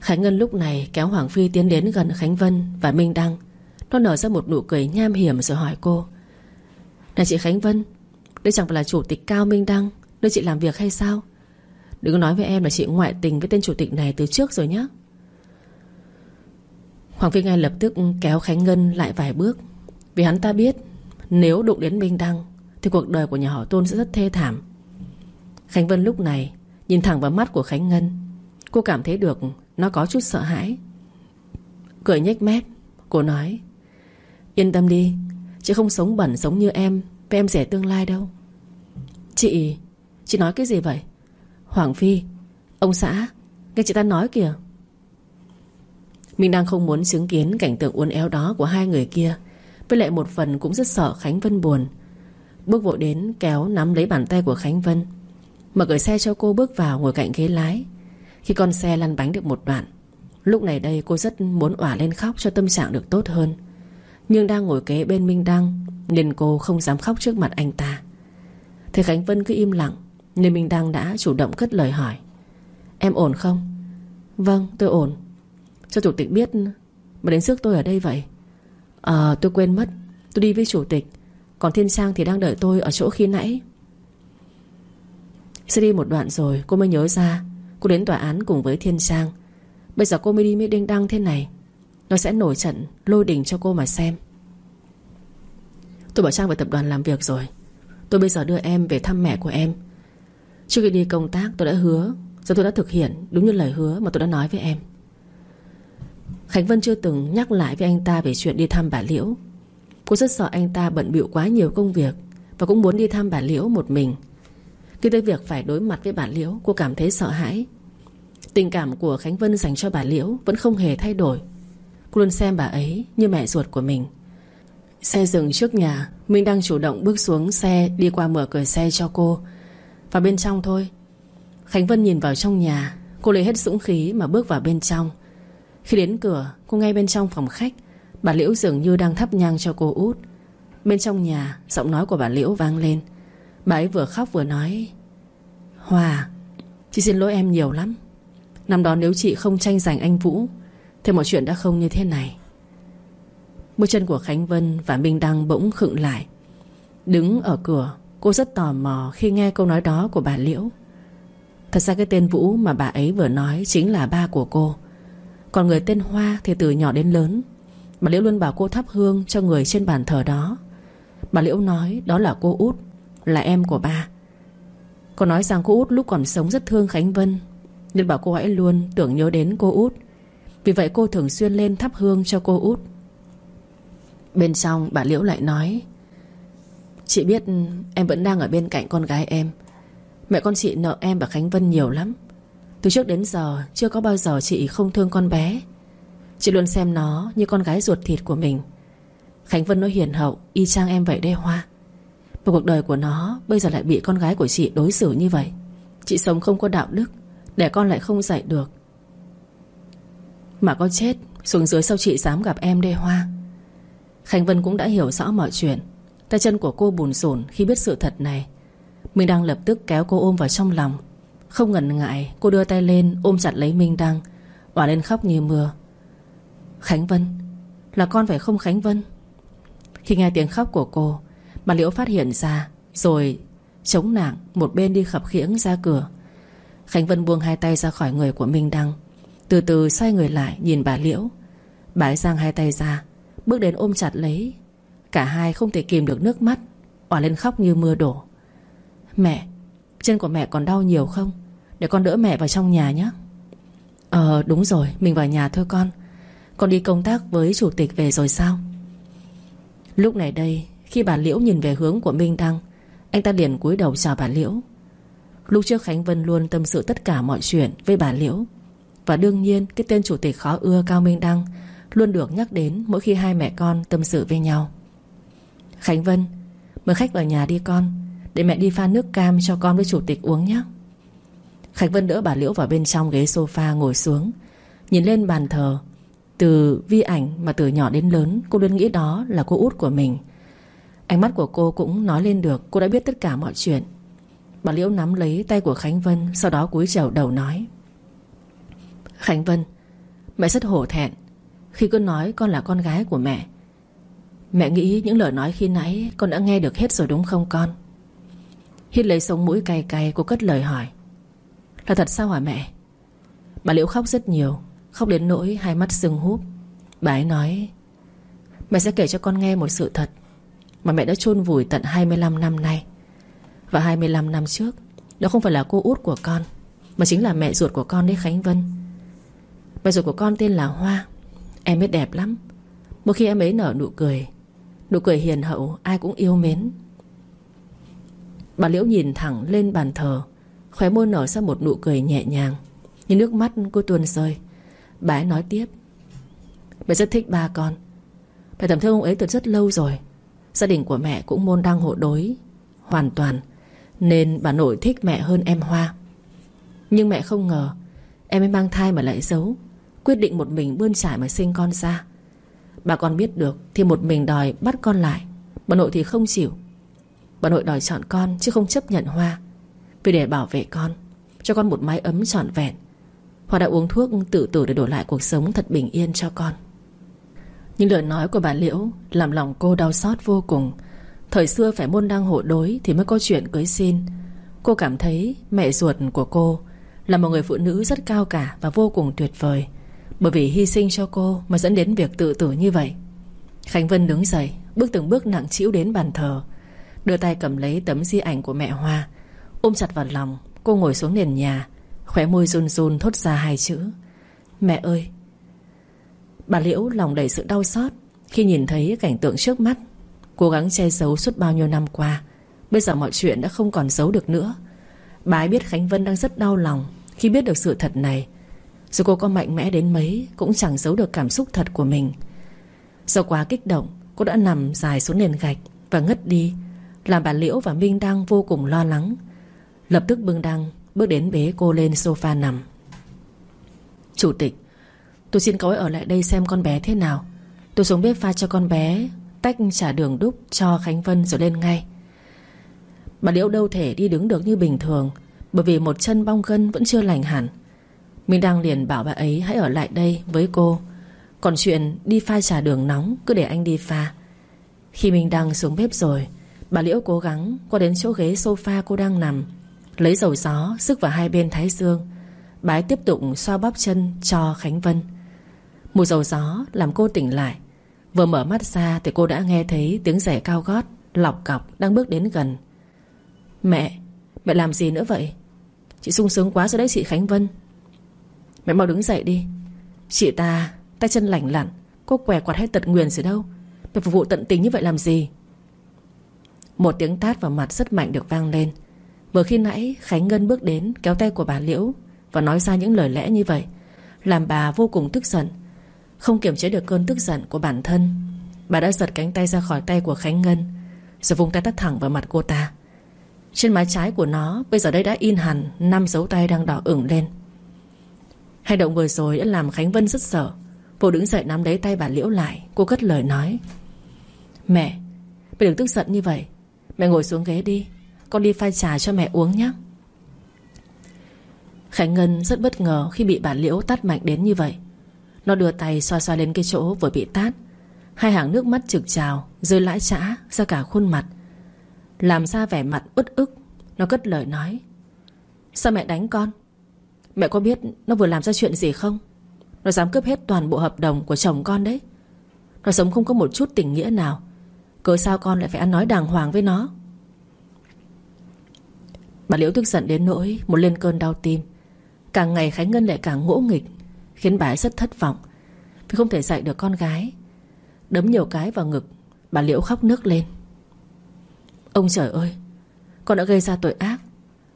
Khánh Ngân lúc này kéo Hoàng Phi tiến đến gần Khánh Vân và Minh Đăng. Nó nở ra một nụ cười nham hiểm rồi hỏi cô. Này chị Khánh Vân, Đây chẳng phải là chủ tịch Cao Minh Đăng, Nơi chị làm việc hay sao? Đừng nói với em là chị ngoại tình với tên chủ tịch này từ trước rồi nhé Hoàng Phi ngay lập tức kéo Khánh Ngân lại vài bước. Vì hắn ta biết Nếu đụng đến Minh Đăng Thì cuộc đời của nhà họ Tôn sẽ rất thê thảm. Khánh Vân lúc này Nhìn thẳng vào mắt của Khánh Ngân. Cô cảm thấy được Nó có chút sợ hãi. Cười nhếch mép. Cô nói, Yên tâm đi, Chị không sống bẩn giống như em, Với em rẻ tương lai đâu. Chị Chị nói cái gì vậy? Hoàng Phi. Ông xã, Nghe chị ta nói kìa. Mình đang không muốn chứng kiến cảnh tượng uốn éo đó của hai người kia, Với lại một phần cũng rất sợ Khánh Vân buồn. Bước vội đến kéo nắm lấy bàn tay của Khánh Vân, Mở cửa xe cho cô bước vào ngồi cạnh ghế lái. Khi con xe lăn bánh được một đoạn, Lúc này đây cô rất muốn ỏa lên khóc cho tâm trạng được tốt hơn. Nhưng đang ngồi kế bên Minh Đăng Nên cô không dám khóc trước mặt anh ta. Thế Khánh Vân cứ im lặng nên Minh Đăng đã chủ động cất lời hỏi. Em ổn không? Vâng tôi ổn. Cho chủ tịch biết Mà đến trước tôi ở đây vậy. Ờ tôi quên mất. Tôi đi với chủ tịch. Còn Thiên Sang thì đang đợi tôi ở chỗ khi nãy. Sẽ đi một đoạn rồi, cô mới nhớ ra. Cô đến tòa án cùng với Thiên Sang. Bây giờ cô mới đi mới đinh đăng thế này. Nó sẽ nổi trận lôi đình cho cô mà xem. Tôi bảo Trang về tập đoàn làm việc rồi. Tôi bây giờ đưa em về thăm mẹ của em. Trước khi đi công tác, tôi đã hứa, Giờ tôi đã thực hiện đúng như lời hứa mà tôi đã nói với em. Khánh Vân chưa từng nhắc lại với anh ta về chuyện đi thăm bà Liễu. Cô rất sợ anh ta bận bịu quá nhiều công việc Và cũng muốn đi thăm bà Liễu một mình. Khi tới việc phải đối mặt với bà Liễu, Cô cảm thấy sợ hãi. Tình cảm của Khánh Vân dành cho bà Liễu Vẫn không hề thay đổi. Cô luôn xem bà ấy như mẹ ruột của mình. Xe dừng trước nhà Minh đang chủ động bước xuống xe Đi qua mở cửa xe cho cô. Và bên trong thôi. Khánh Vân nhìn vào trong nhà, Cô lấy hết dũng khí mà bước vào bên trong. Khi đến cửa, cô ngay bên trong phòng khách, Bà Liễu dường như đang thắp nhang cho cô út. Bên trong nhà, Giọng nói của bà Liễu vang lên. Bà ấy vừa khóc vừa nói, Hòa, Chị xin lỗi em nhiều lắm. Năm đó nếu chị không tranh giành anh Vũ, Thì mọi chuyện đã không như thế này. Bước chân của Khánh Vân và Minh Đăng bỗng khựng lại, Đứng ở cửa. Cô rất tò mò khi nghe câu nói đó của bà Liễu. Thật ra cái tên Vũ mà bà ấy vừa nói Chính là ba của cô. Còn người tên Hoa thì từ nhỏ đến lớn, Bà Liễu luôn bảo cô thắp hương cho người trên bàn thờ đó. Bà Liễu nói đó là cô út, Là em của ba. Cô nói rằng cô út lúc còn sống rất thương Khánh Vân, Nên bảo cô hãy luôn tưởng nhớ đến cô út. Vì vậy cô thường xuyên lên thắp hương cho cô út. Bên trong bà Liễu lại nói Chị biết em vẫn đang ở bên cạnh con gái em. Mẹ con chị nợ em và Khánh Vân nhiều lắm. Từ trước đến giờ, Chưa có bao giờ chị không thương con bé. Chị luôn xem nó như con gái ruột thịt của mình. Khánh Vân nó hiền hậu, Y chang em vậy đây Hoa. Và cuộc đời của nó Bây giờ lại bị con gái của chị đối xử như vậy. Chị sống không có đạo đức Để con lại không dạy được. Mà con chết, Xuống dưới sao chị dám gặp em đây, Hoa? Khánh Vân cũng đã hiểu rõ mọi chuyện. Tay chân của cô bùn rủn khi biết sự thật này. Minh Đăng lập tức kéo cô ôm vào trong lòng. Không ngần ngại, Cô đưa tay lên, ôm chặt lấy Minh Đăng, òa lên khóc như mưa. Khánh Vân, Là con phải không Khánh Vân? Khi nghe tiếng khóc của cô Bà Liễu phát hiện ra, Rồi chống nạng Một bên đi khập khiễng ra cửa. Khánh Vân buông hai tay ra khỏi người của Minh Đăng, Từ từ xoay người lại nhìn bà Liễu. Bà ấy giang hai tay ra, Bước đến ôm chặt lấy. Cả hai không thể kìm được nước mắt, Òa lên khóc như mưa đổ. Mẹ, Chân của mẹ còn đau nhiều không? Để con đỡ mẹ vào trong nhà nhé. Ờ đúng rồi, Mình vào nhà thôi con. Con đi công tác với chủ tịch về rồi sao? Lúc này đây, Khi bà Liễu nhìn về hướng của Minh Đăng, Anh ta liền cúi đầu chào bà Liễu. Lúc trước Khánh Vân luôn tâm sự tất cả mọi chuyện với bà Liễu, Và đương nhiên cái tên chủ tịch khó ưa Cao Minh Đăng Luôn được nhắc đến mỗi khi hai mẹ con tâm sự với nhau. Khánh Vân, Mời khách vào nhà đi con, Để mẹ đi pha nước cam cho con với chủ tịch uống nhé. Khánh Vân đỡ bà Liễu vào bên trong ghế sofa ngồi xuống, Nhìn lên bàn thờ. Từ vi ảnh mà từ nhỏ đến lớn, Cô luôn nghĩ đó là cô út của mình. Ánh mắt của cô cũng nói lên được, Cô đã biết tất cả mọi chuyện. Bà Liễu nắm lấy tay của Khánh Vân, Sau đó cúi chào đầu nói. Khánh Vân, Mẹ rất hổ thẹn. Khi cứ nói con là con gái của mẹ Mẹ nghĩ những lời nói khi nãy Con đã nghe được hết rồi đúng không con? Hít lấy sống mũi cay cay, Cô cất lời hỏi. Là thật sao hả mẹ? Bà Liễu khóc rất nhiều, Khóc đến nỗi hai mắt sưng húp. Bà ấy nói, Mẹ sẽ kể cho con nghe một sự thật Mà mẹ đã chôn vùi tận 25 năm nay. Và 25 năm trước, Đó không phải là cô út của con, Mà chính là mẹ ruột của con đấy Khánh Vân. Mẹ ruột của con tên là Hoa, Em ấy đẹp lắm. Một khi em ấy nở nụ cười Nụ cười hiền hậu, ai cũng yêu mến. Bà Liễu nhìn thẳng lên bàn thờ, Khóe môi nở ra một nụ cười nhẹ nhàng, Nhưng nước mắt cô tuôn rơi. Bà ấy nói tiếp, Mẹ rất thích ba con. Mẹ thầm thương ông ấy từ rất lâu rồi. Gia đình của mẹ cũng môn đăng hộ đối, Hoàn toàn, Nên bà nội thích mẹ hơn em Hoa. Nhưng mẹ không ngờ, Em ấy mang thai mà lại giấu, Quyết định một mình bươn trải mà sinh con ra. Bà con biết được Thì một mình đòi bắt con lại. Bà nội thì không chịu. Bà nội đòi chọn con chứ không chấp nhận Hoa. Vì để bảo vệ con, Cho con một mái ấm trọn vẹn. Hoa đã uống thuốc tự tử để đổi lại cuộc sống thật bình yên cho con. Nhưng lời nói của bà Liễu Làm lòng cô đau xót vô cùng. Thời xưa phải môn đăng hộ đối Thì mới có chuyện cưới xin. Cô cảm thấy mẹ ruột của cô Là một người phụ nữ rất cao cả Và vô cùng tuyệt vời. Bởi vì hy sinh cho cô Mà dẫn đến việc tự tử như vậy. Khánh Vân đứng dậy, Bước từng bước nặng trĩu đến bàn thờ, Đưa tay cầm lấy tấm di ảnh của mẹ Hoa, Ôm chặt vào lòng, Cô ngồi xuống nền nhà, Khóe môi run run thốt ra hai chữ. Mẹ ơi! Bà Liễu lòng đầy sự đau xót Khi nhìn thấy cảnh tượng trước mắt, Cố gắng che giấu suốt bao nhiêu năm qua. Bây giờ mọi chuyện đã không còn giấu được nữa. Bà ấy biết Khánh Vân đang rất đau lòng Khi biết được sự thật này dù cô có mạnh mẽ đến mấy, Cũng chẳng giấu được cảm xúc thật của mình. Do quá kích động, Cô đã nằm dài xuống nền gạch Và ngất đi, Làm bà Liễu và Minh Đăng vô cùng lo lắng. Lập tức bưng Đăng Bước đến bế cô lên sofa nằm. Chủ tịch, Tôi xin cậu ấy ở lại đây xem con bé thế nào. Tôi xuống bếp pha cho con bé, Tách trả đường đúc cho Khánh Vân rồi lên ngay. Bà Liễu đâu thể đi đứng được như bình thường, Bởi vì một chân bong gân vẫn chưa lành hẳn. Minh Đăng liền bảo bà ấy hãy ở lại đây với cô. Còn chuyện đi pha trà đường nóng Cứ để anh đi pha. Khi Minh Đăng xuống bếp rồi, Bà Liễu cố gắng qua đến chỗ ghế sofa cô đang nằm, Lấy dầu gió Sức vào hai bên thái dương Bà ấy tiếp tục xoa bóp chân cho Khánh Vân. Mùi dầu gió làm cô tỉnh lại, Vừa mở mắt ra thì cô đã nghe thấy Tiếng rẻ cao gót, Lọc cọc đang bước đến gần. Mẹ Mẹ làm gì nữa vậy? Chị sung sướng quá rồi đấy chị Khánh Vân. Mẹ mau đứng dậy đi. Chị ta, tay chân lành lặn, Cô què quạt hay tật nguyền gì đâu. Mẹ phục vụ tận tình như vậy làm gì? Một tiếng tát vào mặt rất mạnh được vang lên. Vừa khi nãy, Khánh Ngân bước đến, kéo tay của bà Liễu Và nói ra những lời lẽ như vậy, Làm bà vô cùng tức giận. Không kiểm chế được cơn tức giận của bản thân, Bà đã giật cánh tay ra khỏi tay của Khánh Ngân, Rồi vùng tay tắt thẳng vào mặt cô ta. Trên má trái của nó, Bây giờ đây đã in hẳn năm dấu tay đang đỏ ửng lên. Hành động vừa rồi đã làm Khánh Vân rất sợ. Vô đứng dậy nắm lấy tay bà Liễu lại. Cô cất lời nói. Mẹ Mẹ đừng tức giận như vậy. Mẹ ngồi xuống ghế đi. Con đi pha trà cho mẹ uống nhé. Khánh Ngân rất bất ngờ Khi bị bà Liễu tát mạnh đến như vậy. Nó đưa tay xoa xoa lên cái chỗ vừa bị tát. Hai hàng nước mắt trực trào, Rơi lãi trã ra cả khuôn mặt. Làm ra vẻ mặt uất ức, Nó cất lời nói. Sao mẹ đánh con? Mẹ có biết nó vừa làm ra chuyện gì không? Nó dám cướp hết toàn bộ hợp đồng của chồng con đấy. Nó sống không có một chút tình nghĩa nào. Cớ sao con lại phải ăn nói đàng hoàng với nó? Bà Liễu tức giận đến nỗi Một lên cơn đau tim. Càng ngày Khánh Ngân lại càng ngỗ nghịch, Khiến bà ấy rất thất vọng. Vì không thể dạy được con gái. Đấm nhiều cái vào ngực, Bà Liễu khóc nước lên. Ông trời ơi, Con đã gây ra tội ác.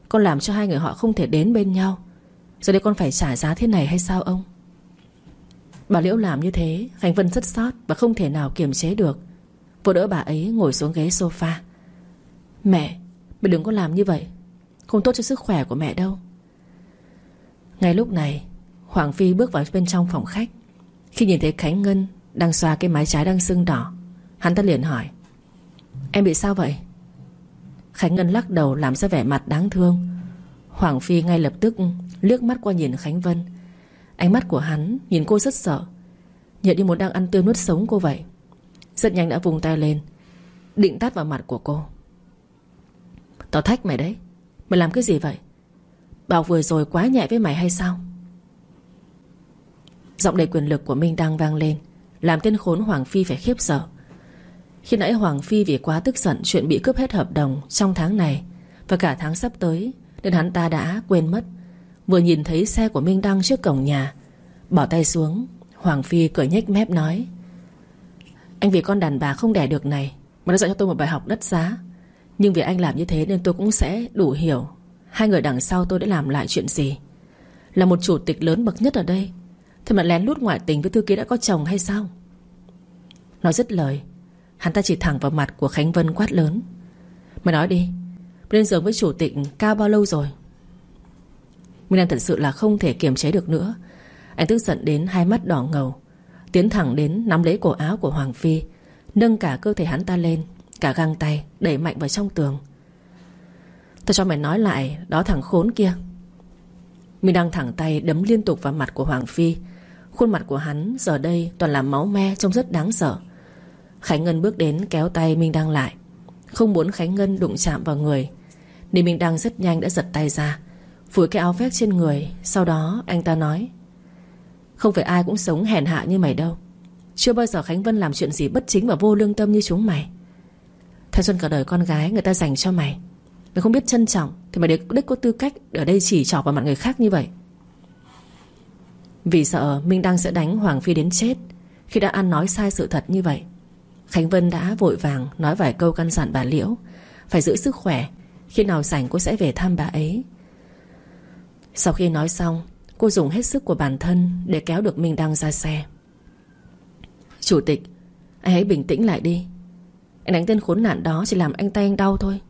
Con làm cho hai người họ không thể đến bên nhau. Giờ đây con phải trả giá thế này hay sao ông? Bà Liễu làm như thế, Khánh Vân rất sót và không thể nào kiềm chế được. Vô đỡ bà ấy ngồi xuống ghế sofa. Mẹ Mẹ đừng có làm như vậy. Không tốt cho sức khỏe của mẹ đâu. Ngay lúc này, Hoàng Phi bước vào bên trong phòng khách. Khi nhìn thấy Khánh Ngân Đang xoa cái mái trái đang sưng đỏ, Hắn ta liền hỏi, Em bị sao vậy? Khánh Ngân lắc đầu làm ra vẻ mặt đáng thương. Hoàng Phi ngay lập tức Liếc mắt qua nhìn Khánh Vân. Ánh mắt của hắn nhìn cô rất sợ. Nhận như muốn đang ăn tươi nuốt sống cô vậy. Rất nhanh đã vùng tay lên, Định tát vào mặt của cô. Tao thách mày đấy. Mày làm cái gì vậy? Bảo vừa rồi quá nhẹ với mày hay sao? Giọng đầy quyền lực của Minh đang vang lên, Làm tên khốn Hoàng Phi phải khiếp sợ. Khi nãy Hoàng Phi vì quá tức giận Chuyện bị cướp hết hợp đồng trong tháng này Và cả tháng sắp tới, Nên hắn ta đã quên mất. Vừa nhìn thấy xe của Minh Đăng trước cổng nhà. Bỏ tay xuống, Hoàng Phi cười nhếch mép nói, Anh vì con đàn bà không đẻ được này Mà đã dạy cho tôi một bài học đất giá. Nhưng vì anh làm như thế nên tôi cũng sẽ đủ hiểu Hai người đằng sau tôi đã làm lại chuyện gì. Là một chủ tịch lớn bậc nhất ở đây, Thế mà lén lút ngoại tình với thư ký đã có chồng hay sao? Nói dứt lời, Hắn ta chỉ thẳng vào mặt của Khánh Vân quát lớn, Mày nói đi Lên giường với chủ tịch cao bao lâu rồi? Minh Anh thật sự là không thể kiềm chế được nữa. Anh tức giận đến hai mắt đỏ ngầu, Tiến thẳng đến nắm lấy cổ áo của Hoàng Phi, Nâng cả cơ thể hắn ta lên, Cả găng tay đẩy mạnh vào trong tường. Tôi cho mày nói lại, Đó thằng khốn kia. Minh đang thẳng tay đấm liên tục vào mặt của Hoàng Phi. Khuôn mặt của hắn giờ đây toàn là máu me trông rất đáng sợ. Khánh Ngân bước đến kéo tay Minh Đăng lại. Không muốn Khánh Ngân đụng chạm vào người, Nên Minh Đăng rất nhanh đã giật tay ra. Phủi cái áo vest trên người, Sau đó anh ta nói, Không phải ai cũng sống hèn hạ như mày đâu. Chưa bao giờ Khánh Vân làm chuyện gì bất chính Và vô lương tâm như chúng mày. Thanh xuân cả đời con gái người ta dành cho mày. Mày không biết trân trọng Thì mày đích có tư cách ở đây chỉ trỏ vào mặt người khác như vậy. Vì sợ Minh Đăng sẽ đánh Hoàng Phi đến chết, Khi đã ăn nói sai sự thật như vậy, Khánh Vân đã vội vàng Nói vài câu căn dặn bà Liễu, Phải giữ sức khỏe, Khi nào rảnh cô sẽ về thăm bà ấy sau khi nói xong, Cô dùng hết sức của bản thân Để kéo được Minh Đăng ra xe. Chủ tịch, Anh hãy bình tĩnh lại đi. Anh đánh tên khốn nạn đó chỉ làm anh tay anh đau thôi.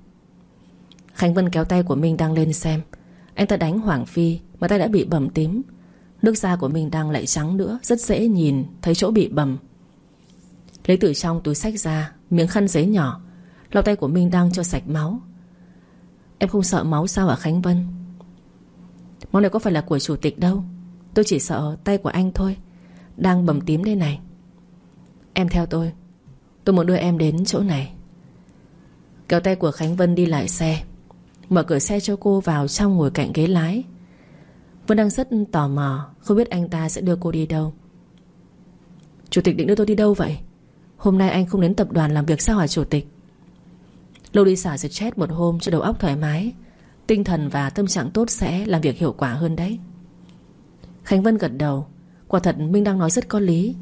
Khánh Vân kéo tay của Minh Đăng lên xem. Anh ta đánh Hoàng Phi Mà tay đã bị bầm tím. Nước da của Minh Đăng lại trắng nữa, Rất dễ nhìn, Thấy chỗ bị bầm. Lấy từ trong túi sách ra, Miếng khăn giấy nhỏ, Lau tay của Minh Đăng cho sạch máu. Em không sợ máu sao hả Khánh Vân? Món này có phải là của chủ tịch đâu. Tôi chỉ sợ tay của anh thôi. Đang bầm tím đây này. Em theo tôi. Tôi muốn đưa em đến chỗ này. Kéo tay của Khánh Vân đi lại xe. Mở cửa xe cho cô vào trong ngồi cạnh ghế lái. Vân đang rất tò mò, Không biết anh ta sẽ đưa cô đi đâu. Chủ tịch định đưa tôi đi đâu vậy? Hôm nay anh không đến tập đoàn làm việc sao hả chủ tịch? Lâu đi xả stress một hôm cho đầu óc thoải mái. Tinh thần và tâm trạng tốt sẽ làm việc hiệu quả hơn đấy. Khánh Vân gật đầu. Quả thật Minh đang nói rất có lý.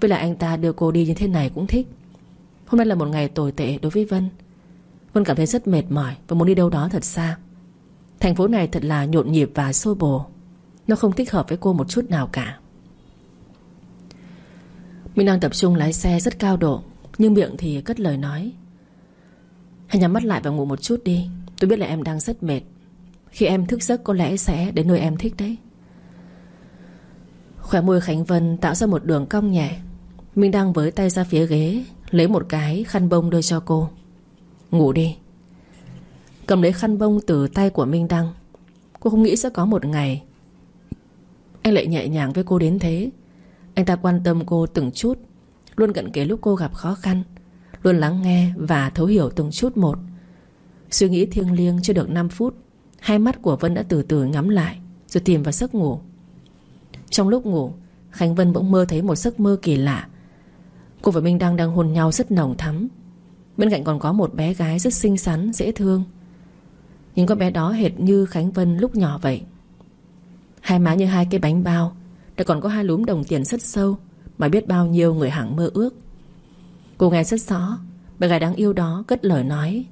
Với lại anh ta đưa cô đi như thế này cũng thích. Hôm nay là một ngày tồi tệ đối với Vân. Vân cảm thấy rất mệt mỏi Và muốn đi đâu đó thật xa. Thành phố này thật là nhộn nhịp và xô bồ. Nó không thích hợp với cô một chút nào cả. Minh đang tập trung lái xe rất cao độ, Nhưng miệng thì cất lời nói. Hãy nhắm mắt lại và ngủ một chút đi. Tôi biết là em đang rất mệt. Khi em thức giấc có lẽ sẽ đến nơi em thích đấy. Khỏe môi Khánh Vân tạo ra một đường cong nhẹ. Minh đang với tay ra phía ghế, Lấy một cái khăn bông đưa cho cô. Ngủ đi. Cầm lấy khăn bông từ tay của Minh Đăng. Cô không nghĩ sẽ có một ngày. Anh lại nhẹ nhàng với cô đến thế. Anh ta quan tâm cô từng chút. Luôn cận kề lúc cô gặp khó khăn. Luôn lắng nghe và thấu hiểu từng chút một. Suy nghĩ thiêng liêng chưa được 5 phút Hai mắt của Vân đã từ từ ngắm lại Rồi tìm vào giấc ngủ. Trong lúc ngủ Khánh Vân bỗng mơ thấy một giấc mơ kỳ lạ. Cô và Minh Đăng đang hôn nhau rất nồng thắm. Bên cạnh còn có một bé gái rất xinh xắn, dễ thương. Nhưng con bé đó hệt như Khánh Vân lúc nhỏ vậy. Hai má như hai cái bánh bao Đã còn có hai lúm đồng tiền rất sâu Mà biết bao nhiêu người hẳn mơ ước. Cô nghe rất rõ Bé gái đáng yêu đó cất lời nói.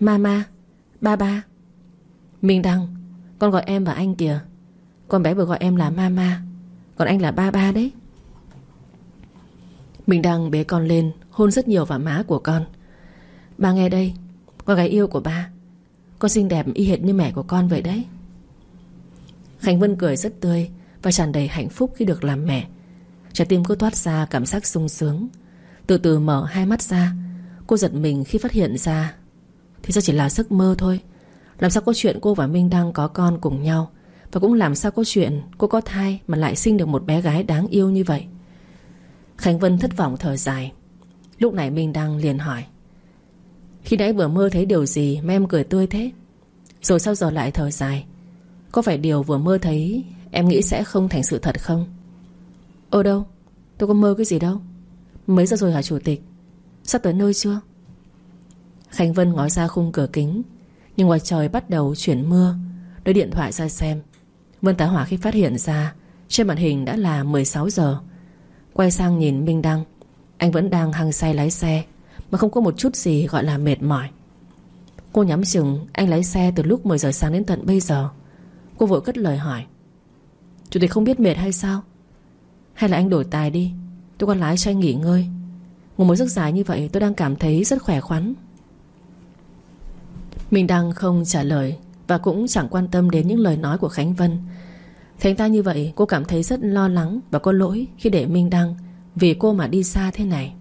Mama, ba ba. Minh Đăng Con gọi em và anh kìa. Con bé vừa gọi em là Mama Còn anh là ba ba đấy. Minh Đăng bế con lên Hôn rất nhiều vào má của con. Ba nghe đây Con gái yêu của ba. Con xinh đẹp y hệt như mẹ của con vậy đấy. Khánh Vân cười rất tươi Và tràn đầy hạnh phúc khi được làm mẹ. Trái tim cô toát ra cảm giác sung sướng. Từ từ mở hai mắt ra Cô giật mình khi phát hiện ra thì ra chỉ là giấc mơ thôi. Làm sao có chuyện cô và Minh Đăng có con cùng nhau? Và cũng làm sao có chuyện Cô có thai mà lại sinh được một bé gái đáng yêu như vậy? Khánh Vân thất vọng thở dài. Lúc này Minh Đăng liền hỏi. Khi nãy vừa mơ thấy điều gì Mà em cười tươi thế? Rồi sau giờ lại thở dài. Có phải điều vừa mơ thấy Em nghĩ sẽ không thành sự thật không? Ơ đâu? Tôi có mơ cái gì đâu? Mấy giờ rồi hả chủ tịch? Sắp tới nơi chưa? Khánh Vân ngó ra khung cửa kính. Nhưng ngoài trời bắt đầu chuyển mưa, Đưa điện thoại ra xem. Vân tá hỏa khi phát hiện ra, Trên màn hình đã là 16 giờ. Quay sang nhìn Minh Đăng, Anh vẫn đang hăng say lái xe, Mà không có một chút gì gọi là mệt mỏi. Cô nhắm chừng, anh lái xe từ lúc 10 giờ sáng đến tận bây giờ. Cô vội cất lời hỏi, Chủ tịch không biết mệt hay sao? Hay là anh đổi tài đi? Tôi còn lái cho anh nghỉ ngơi. Ngủ một giấc dài như vậy, tôi đang cảm thấy rất khỏe khoắn mình đang không trả lời Và cũng chẳng quan tâm đến những lời nói của Khánh Vân. Thấy ta như vậy cô cảm thấy rất lo lắng Và có lỗi khi để Minh Đăng Vì cô mà đi xa thế này.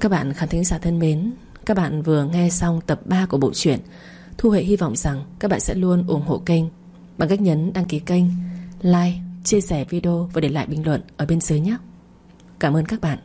Các bạn khán thính giả thân mến Các bạn vừa nghe xong tập 3 của bộ truyện Thu Hệ hy vọng rằng Các bạn sẽ luôn ủng hộ kênh Bằng cách nhấn đăng ký kênh Like, chia sẻ video Và để lại bình luận ở bên dưới nhé. Cảm ơn các bạn.